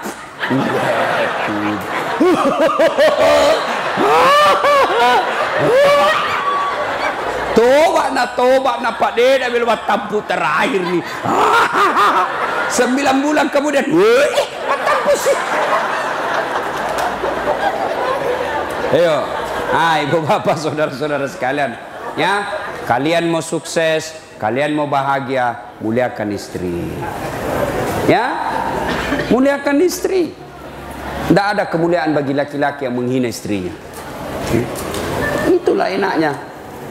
Toba na toba na Pak De dah bila tampu terakhir nih. Sembilan bulan kemudian, wih, tampu sih. Ayo, ah ibu bapak saudara-saudara sekalian, ya kalian mau sukses, kalian mau bahagia, muliakan istri. Ya, muliakan istri. Tidak ada kemuliaan bagi laki-laki yang menghina istrinya. Itulah enaknya.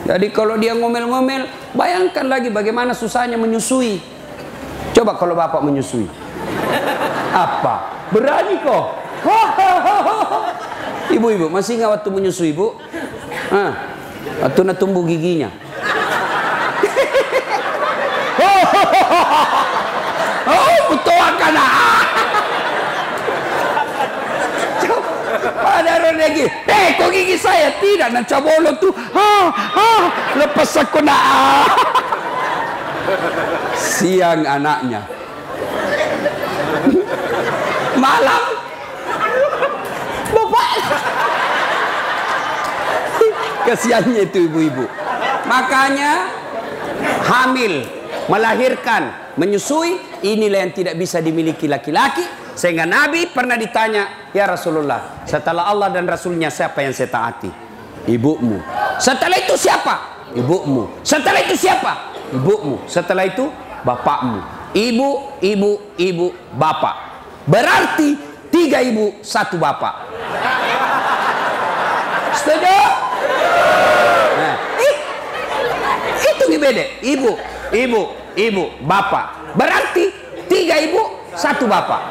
Jadi kalau dia ngomel-ngomel, bayangkan lagi bagaimana susahnya menyusui. Coba kalau bapak menyusui. Apa? Berani kok? (laughs) Ibu-ibu, masih nggak waktu menyusui, Bu? Hah? Waktu nak tumbuh giginya. Oh, betul kan? Ada orang lagi, eh kok gigi saya tidak nak cabolo tu, ah, ah, lepas aku. Ah. Siang anaknya, malam bapak. Kesiannya itu ibu-ibu. Makanya hamil, melahirkan, menyusui inilah yang tidak bisa dimiliki laki-laki sehingga Nabi pernah ditanya, "Ya Rasulullah, setelah Allah dan Rasulnya siapa yang saya taati?" Ibumu. Setelah itu siapa? Ibumu. Setelah itu siapa? Ibumu. Setelah itu bapakmu. Ibu, ibu, ibu, bapak. Berarti tiga ibu, satu bapak. Setuju? Nah, itu beda. Ibu, ibu, ibu, bapak. Berarti tiga ibu, satu bapak.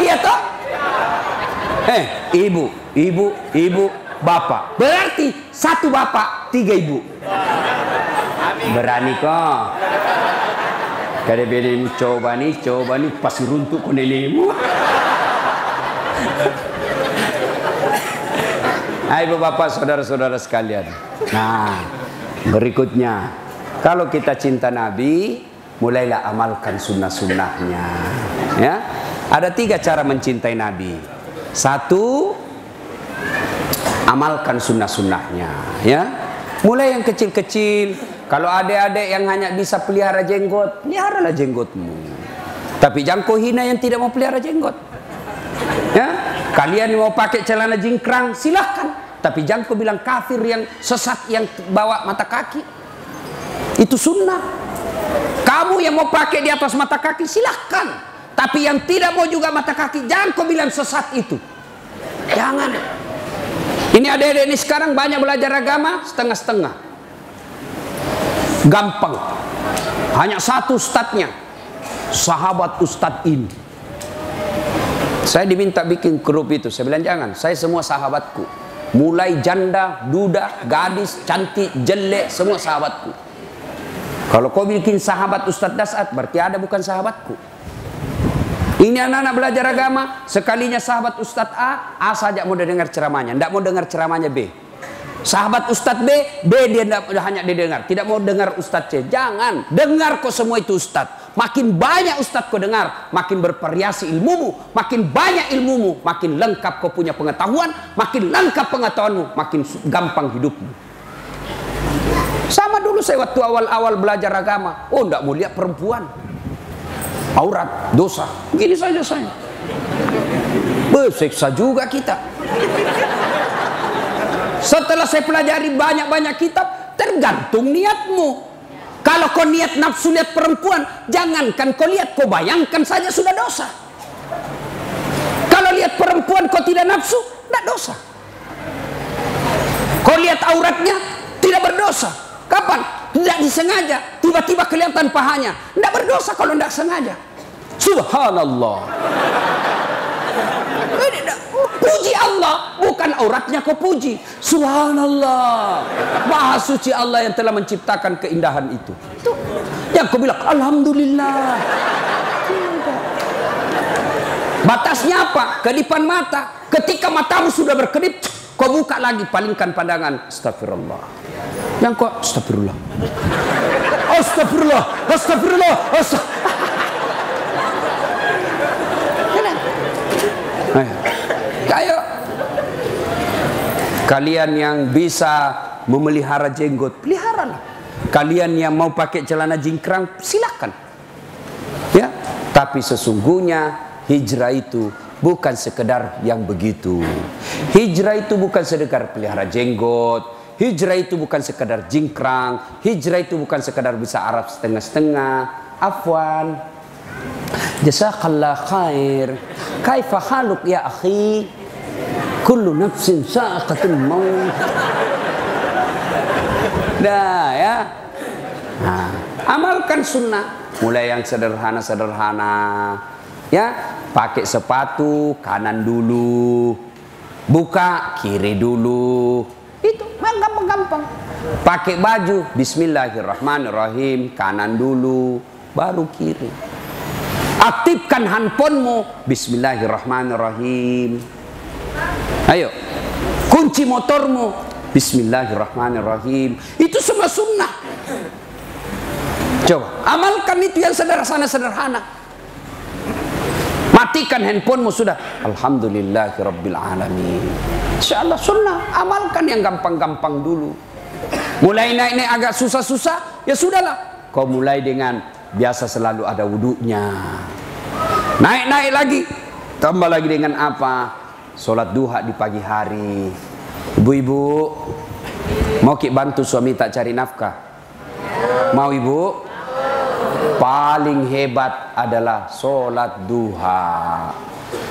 Iya toh? Eh, ibu, ibu, ibu, bapak. Berarti satu bapak, tiga ibu. Berani kok. Kada beda coba nih, coba nih pasti runtuh kau nenekmu. Hai bapak saudara-saudara sekalian. Nah, berikutnya kalau kita cinta Nabi, mulailah amalkan sunnah-sunnahnya. Ya, ada tiga cara mencintai Nabi. Satu, amalkan sunnah-sunnahnya. Ya, mulai yang kecil-kecil. Kalau adik-adik yang hanya bisa pelihara jenggot, peliharalah jenggotmu. Tapi jangan kau hina yang tidak mau pelihara jenggot. Ya, kalian mau pakai celana jingkrang, silahkan. Tapi jangan kau bilang kafir yang sesat yang bawa mata kaki. Itu sunnah. Kamu yang mau pakai di atas mata kaki silahkan. Tapi yang tidak mau juga mata kaki jangan kau bilang sesat itu. Jangan. Ini adik-adik ini sekarang banyak belajar agama setengah-setengah. Gampang. Hanya satu ustadznya. Sahabat ustadz ini. Saya diminta bikin grup itu. Saya bilang jangan. Saya semua sahabatku. Mulai janda, duda, gadis, cantik, jelek, semua sahabatku. Kalau kau bikin sahabat Ustadz Dasat, berarti ada bukan sahabatku. Ini anak-anak belajar agama, sekalinya sahabat Ustadz A, A saja mau dengar ceramahnya, tidak mau dengar ceramahnya B. Sahabat Ustadz B, B dia tidak hanya didengar, tidak mau dengar Ustadz C. Jangan, dengar kok semua itu Ustadz. Makin banyak ustadz kau dengar, makin bervariasi ilmumu, makin banyak ilmumu, makin lengkap kau punya pengetahuan, makin lengkap pengetahuanmu, makin gampang hidupmu. Dulu saya waktu awal-awal belajar agama, oh tidak mau lihat perempuan, aurat, dosa, begini saja saya. Berseksa juga kita. Setelah saya pelajari banyak-banyak kitab, tergantung niatmu. Kalau kau niat nafsu lihat perempuan, jangankan kau lihat, kau bayangkan saja sudah dosa. Kalau lihat perempuan kau tidak nafsu, tidak dosa. Kau lihat auratnya, tidak berdosa. Kapan? Tidak disengaja. Tiba-tiba kelihatan pahanya. Tidak berdosa kalau tidak sengaja. Subhanallah. Puji Allah, bukan auratnya kau puji. Subhanallah. Maha suci Allah yang telah menciptakan keindahan itu. Itu. Yang kau bilang, Alhamdulillah. Batasnya apa? Kedipan mata. Ketika matamu sudah berkedip, kau buka lagi, palingkan pandangan. Astagfirullah. Yang kau, astagfirullah. Astagfirullah, astagfirullah, astagfirullah. Ayo. Kalian yang bisa memelihara jenggot, peliharalah. Kalian yang mau pakai celana jingkrang, silakan. Ya, tapi sesungguhnya hijrah itu bukan sekedar yang begitu. Hijrah itu bukan sekedar pelihara jenggot. Hijrah itu bukan sekedar jingkrang. Hijrah itu bukan sekedar bisa Arab setengah-setengah. Afwan. Jazakallah khair. Kaifa haluk ya akhi? kullu nafsin sa'aqatul maut Dah ya. Nah, amalkan sunnah. Mulai yang sederhana-sederhana. Ya, pakai sepatu kanan dulu. Buka kiri dulu. Itu gampang-gampang. Pakai baju bismillahirrahmanirrahim kanan dulu baru kiri. Aktifkan handphonemu bismillahirrahmanirrahim. Ayo, kunci motormu. Bismillahirrahmanirrahim. Itu semua sunnah. Coba, amalkan itu yang sederhana-sederhana. Matikan handphonemu sudah. Alhamdulillahirabbil alamin. Insyaallah sunnah, amalkan yang gampang-gampang dulu. Mulai naik-naik agak susah-susah, ya sudahlah. Kau mulai dengan biasa selalu ada wudhunya. Naik-naik lagi, tambah lagi dengan apa? Sholat duha di pagi hari. Ibu-ibu, mau ki bantu suami tak cari nafkah? Mau ibu? Paling hebat adalah sholat duha.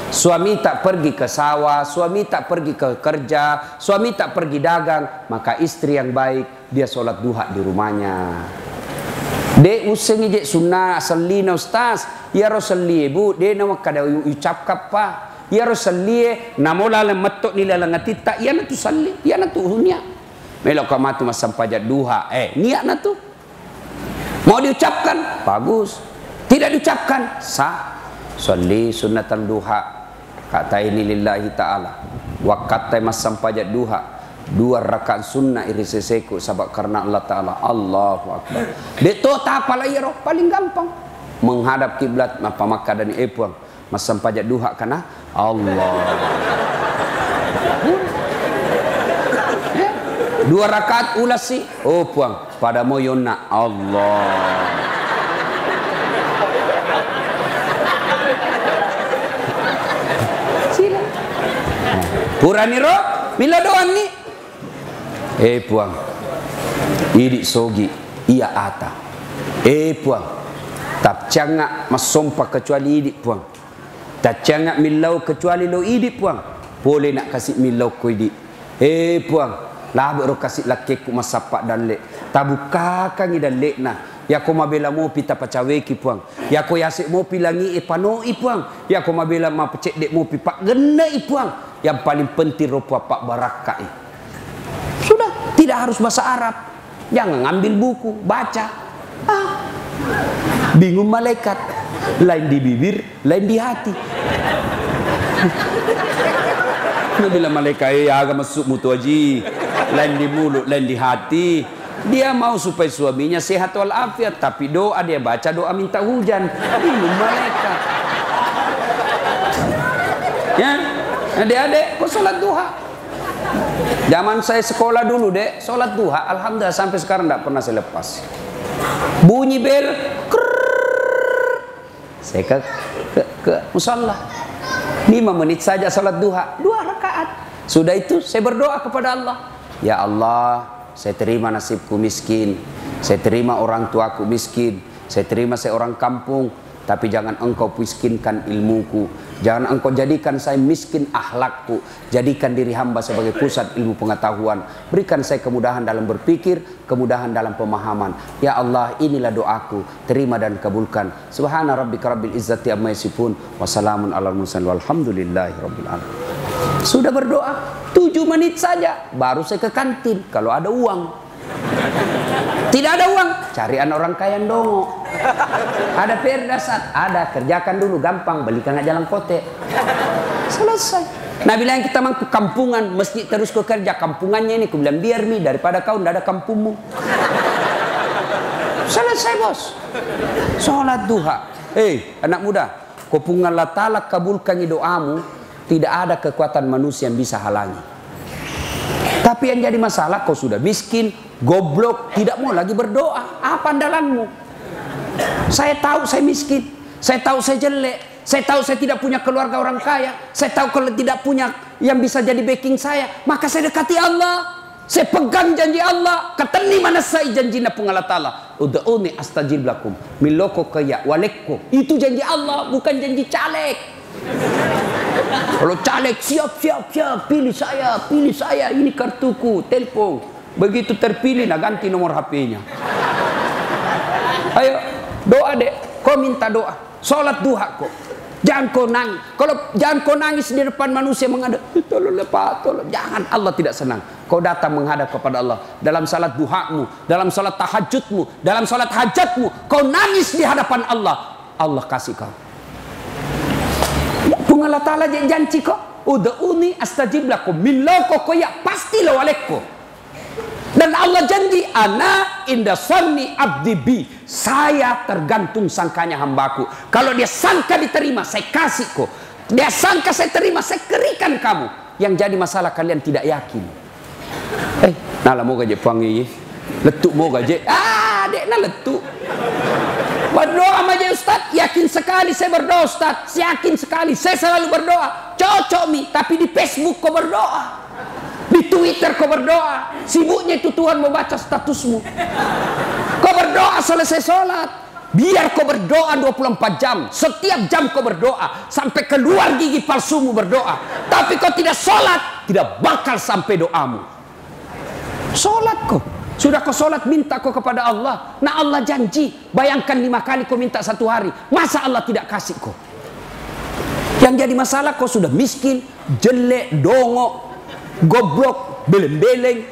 Suami tak pergi ke sawah, suami tak pergi ke kerja, suami tak pergi dagang, maka istri yang baik dia sholat duha di rumahnya. De useng je sunnah salina ustaz, ya rasulli ibu, de nama kada ucap kapa, ya rosalie namola le matok ni la ngatita ya na tu salli ya na tu hunya melok kamatu masam pajak duha. Eh niat na tu mau diucapkan? Bagus. Tidak diucapkan? Sah. Salli sunatan duha. Kata ini lillahi ta'ala. Wakatai masam pajak duha. Dua rakaat sunnah iri seseku sebab karena Allah Ta'ala. Allahu Akbar. Tu tak apa ya roh. Paling gampang. Menghadap kiblat apa maka dan epuang masam pajak duha kana Allah dua rakaat ulas si oh puang. Pada moyona Allah. Sila. Purani roh bila doan ni. Eh puang. Idik sogi ia ata. Eh puang. Tak cangak masompa kecuali idik puang. Tak cangak milau kecuali lo idik puang. Boleh nak kasih milau ko idik. Eh puang lah ro kasih laki ku lek. Tabuka kan dan lek nah. Ya ko mabela mo pita pacawe ki puang. Ya ko yasik mo pilangi e pano i puang. Ya ko mabela ma pecek dek mo pipak gena i puang. Yang paling penting rupa pak barakah i. Sudah tidak harus bahasa Arab. Jangan ngambil buku baca. Ah. Bingung malaikat. Lain di bibir lain di hati. (laughs) Dia bilang malaikat ya agak masuk mutu lain di mulut lain di hati. Dia mau supaya suaminya sehat walafiat tapi doa dia baca doa minta hujan. Bingung malaikat. Ya? Adik-adik kok sholat duha? Zaman saya sekolah dulu dek sholat duha alhamdulillah sampai sekarang tidak pernah saya lepas. Bunyi bel krrrr. saya ke ke, ke musola. Lima menit saja sholat duha dua rakaat. Sudah itu saya berdoa kepada Allah ya Allah saya terima nasibku miskin. Saya terima orang tuaku miskin. Saya terima saya orang kampung. Tapi jangan engkau miskinkan ilmuku jangan engkau jadikan saya miskin akhlakku. Jadikan diri hamba sebagai pusat ilmu pengetahuan. Berikan saya kemudahan dalam berpikir kemudahan dalam pemahaman. Ya Allah inilah doaku. Terima dan kabulkan. Subhana rabbika rabbil izzati amma yasifun. Wassalamun ala mursalin. Walhamdulillahi rabbil alamin. Sudah berdoa? Tujuh menit saja. Baru saya ke kantin. Kalau ada uang tidak ada uang, carian orang kaya dongo. Ada perdasat, ada kerjakan dulu gampang, belikan jalan kote. Selesai. Nah bilang kita mampu kampungan, mesti terus ke kerja kampungannya ini. Aku bilang biar mi daripada kau tidak ada kampungmu. Selesai bos. Sholat duha. Hei anak muda, kau punganlah talak kabulkan doamu, tidak ada kekuatan manusia yang bisa halangi. Tapi yang jadi masalah kau sudah miskin, goblok, tidak mau lagi berdoa. Apa andalanmu? Saya tahu saya miskin, saya tahu saya jelek, saya tahu saya tidak punya keluarga orang kaya, saya tahu kalau tidak punya yang bisa jadi backing saya, maka saya dekati Allah. Saya pegang janji Allah. Keteni mana saya janji na Allah Ta'ala. Udu'uni astajib lakum. Miloko kaya walekko. Itu janji Allah, bukan janji caleg. Kalau caleg siap siap siap pilih saya, pilih saya, ini kartuku, telepon. Begitu terpilih nak ganti nomor HP-nya. Ayo doa dek, kau minta doa, sholat duha kok. Jangan kau nangis. Kalau jangan kau nangis di depan manusia menghadap, tolong lepas, tolong. Jangan Allah tidak senang. Kau datang menghadap kepada Allah dalam salat duhamu, dalam salat tahajudmu, dalam salat hajatmu. Kau nangis di hadapan Allah. Allah kasih kau. Pun Allah Ta'ala janji kok. Udu'uni astajib lakum. Min loko ya pasti lo alekko. Dan Allah janji ana inda sanni abdi bi. Saya tergantung sangkanya hambaku. Kalau dia sangka diterima, saya kasih kok. Dia sangka saya terima, saya kerikan kamu. Yang jadi masalah kalian tidak yakin. Eh, nala mau gaje pangi. Letuk mau gaje. Ah, dek na letuk. Berdoa aja Ustaz, yakin sekali saya berdoa Ustaz, yakin sekali saya selalu berdoa. Cocok mi, tapi di Facebook kau berdoa. Twitter kau berdoa. Sibuknya itu Tuhan mau baca statusmu. Kau berdoa selesai sholat. Biar kau berdoa 24 jam. Setiap jam kau berdoa. Sampai keluar gigi palsumu berdoa. Tapi kau tidak sholat. Tidak bakal sampai doamu. Sholat kau. Sudah kau sholat minta kau kepada Allah. Nah Allah janji. Bayangkan lima kali kau minta satu hari. Masa Allah tidak kasih kau? Yang jadi masalah kau sudah miskin, jelek, dongok, goblok, beleng-beleng,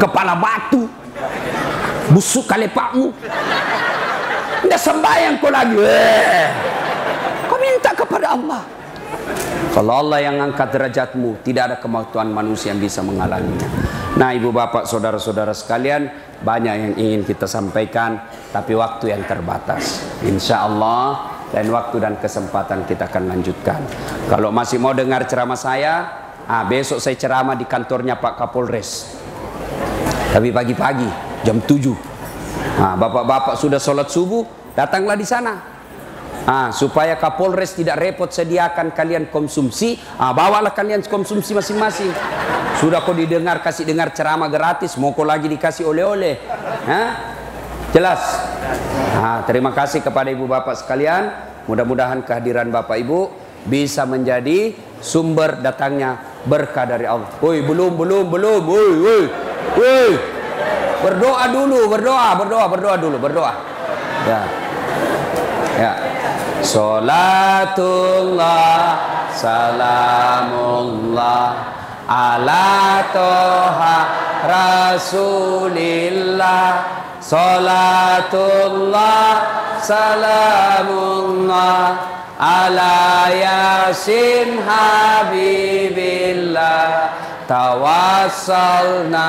kepala batu, busuk kalepakmu. Tidak sembahyang kau lagi. Eh. Kau minta kepada Allah. Kalau Allah yang angkat derajatmu, tidak ada kemampuan manusia yang bisa menghalanginya. Nah, ibu bapak, saudara-saudara sekalian, banyak yang ingin kita sampaikan, tapi waktu yang terbatas. Insya Allah, dan waktu dan kesempatan kita akan lanjutkan. Kalau masih mau dengar ceramah saya, ah, besok saya ceramah di kantornya Pak Kapolres. Tapi pagi-pagi, jam 7. Nah, bapak-bapak sudah sholat subuh, datanglah di sana. Ah, supaya Kapolres tidak repot sediakan kalian konsumsi, ah, bawalah kalian konsumsi masing-masing. Sudah kau didengar kasih dengar ceramah gratis, mau kau lagi dikasih oleh-oleh. Jelas? Nah, terima kasih kepada ibu bapak sekalian. Mudah-mudahan kehadiran bapak ibu bisa menjadi sumber datangnya berkah dari Allah. Woi, belum, belum, belum. Woi, woi, woi. Berdoa dulu, berdoa, berdoa, berdoa dulu, berdoa. Ya. Ya. Salatullah, salamullah ala toha rasulillah Salatullah salamullah ala yasin habibillah tawassalna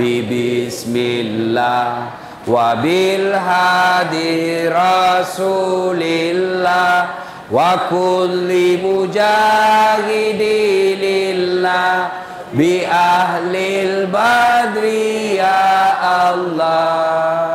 bi bismillah wa bil hadi rasulillah wa kulli mujahidilillah bi ahlil badri ya Allah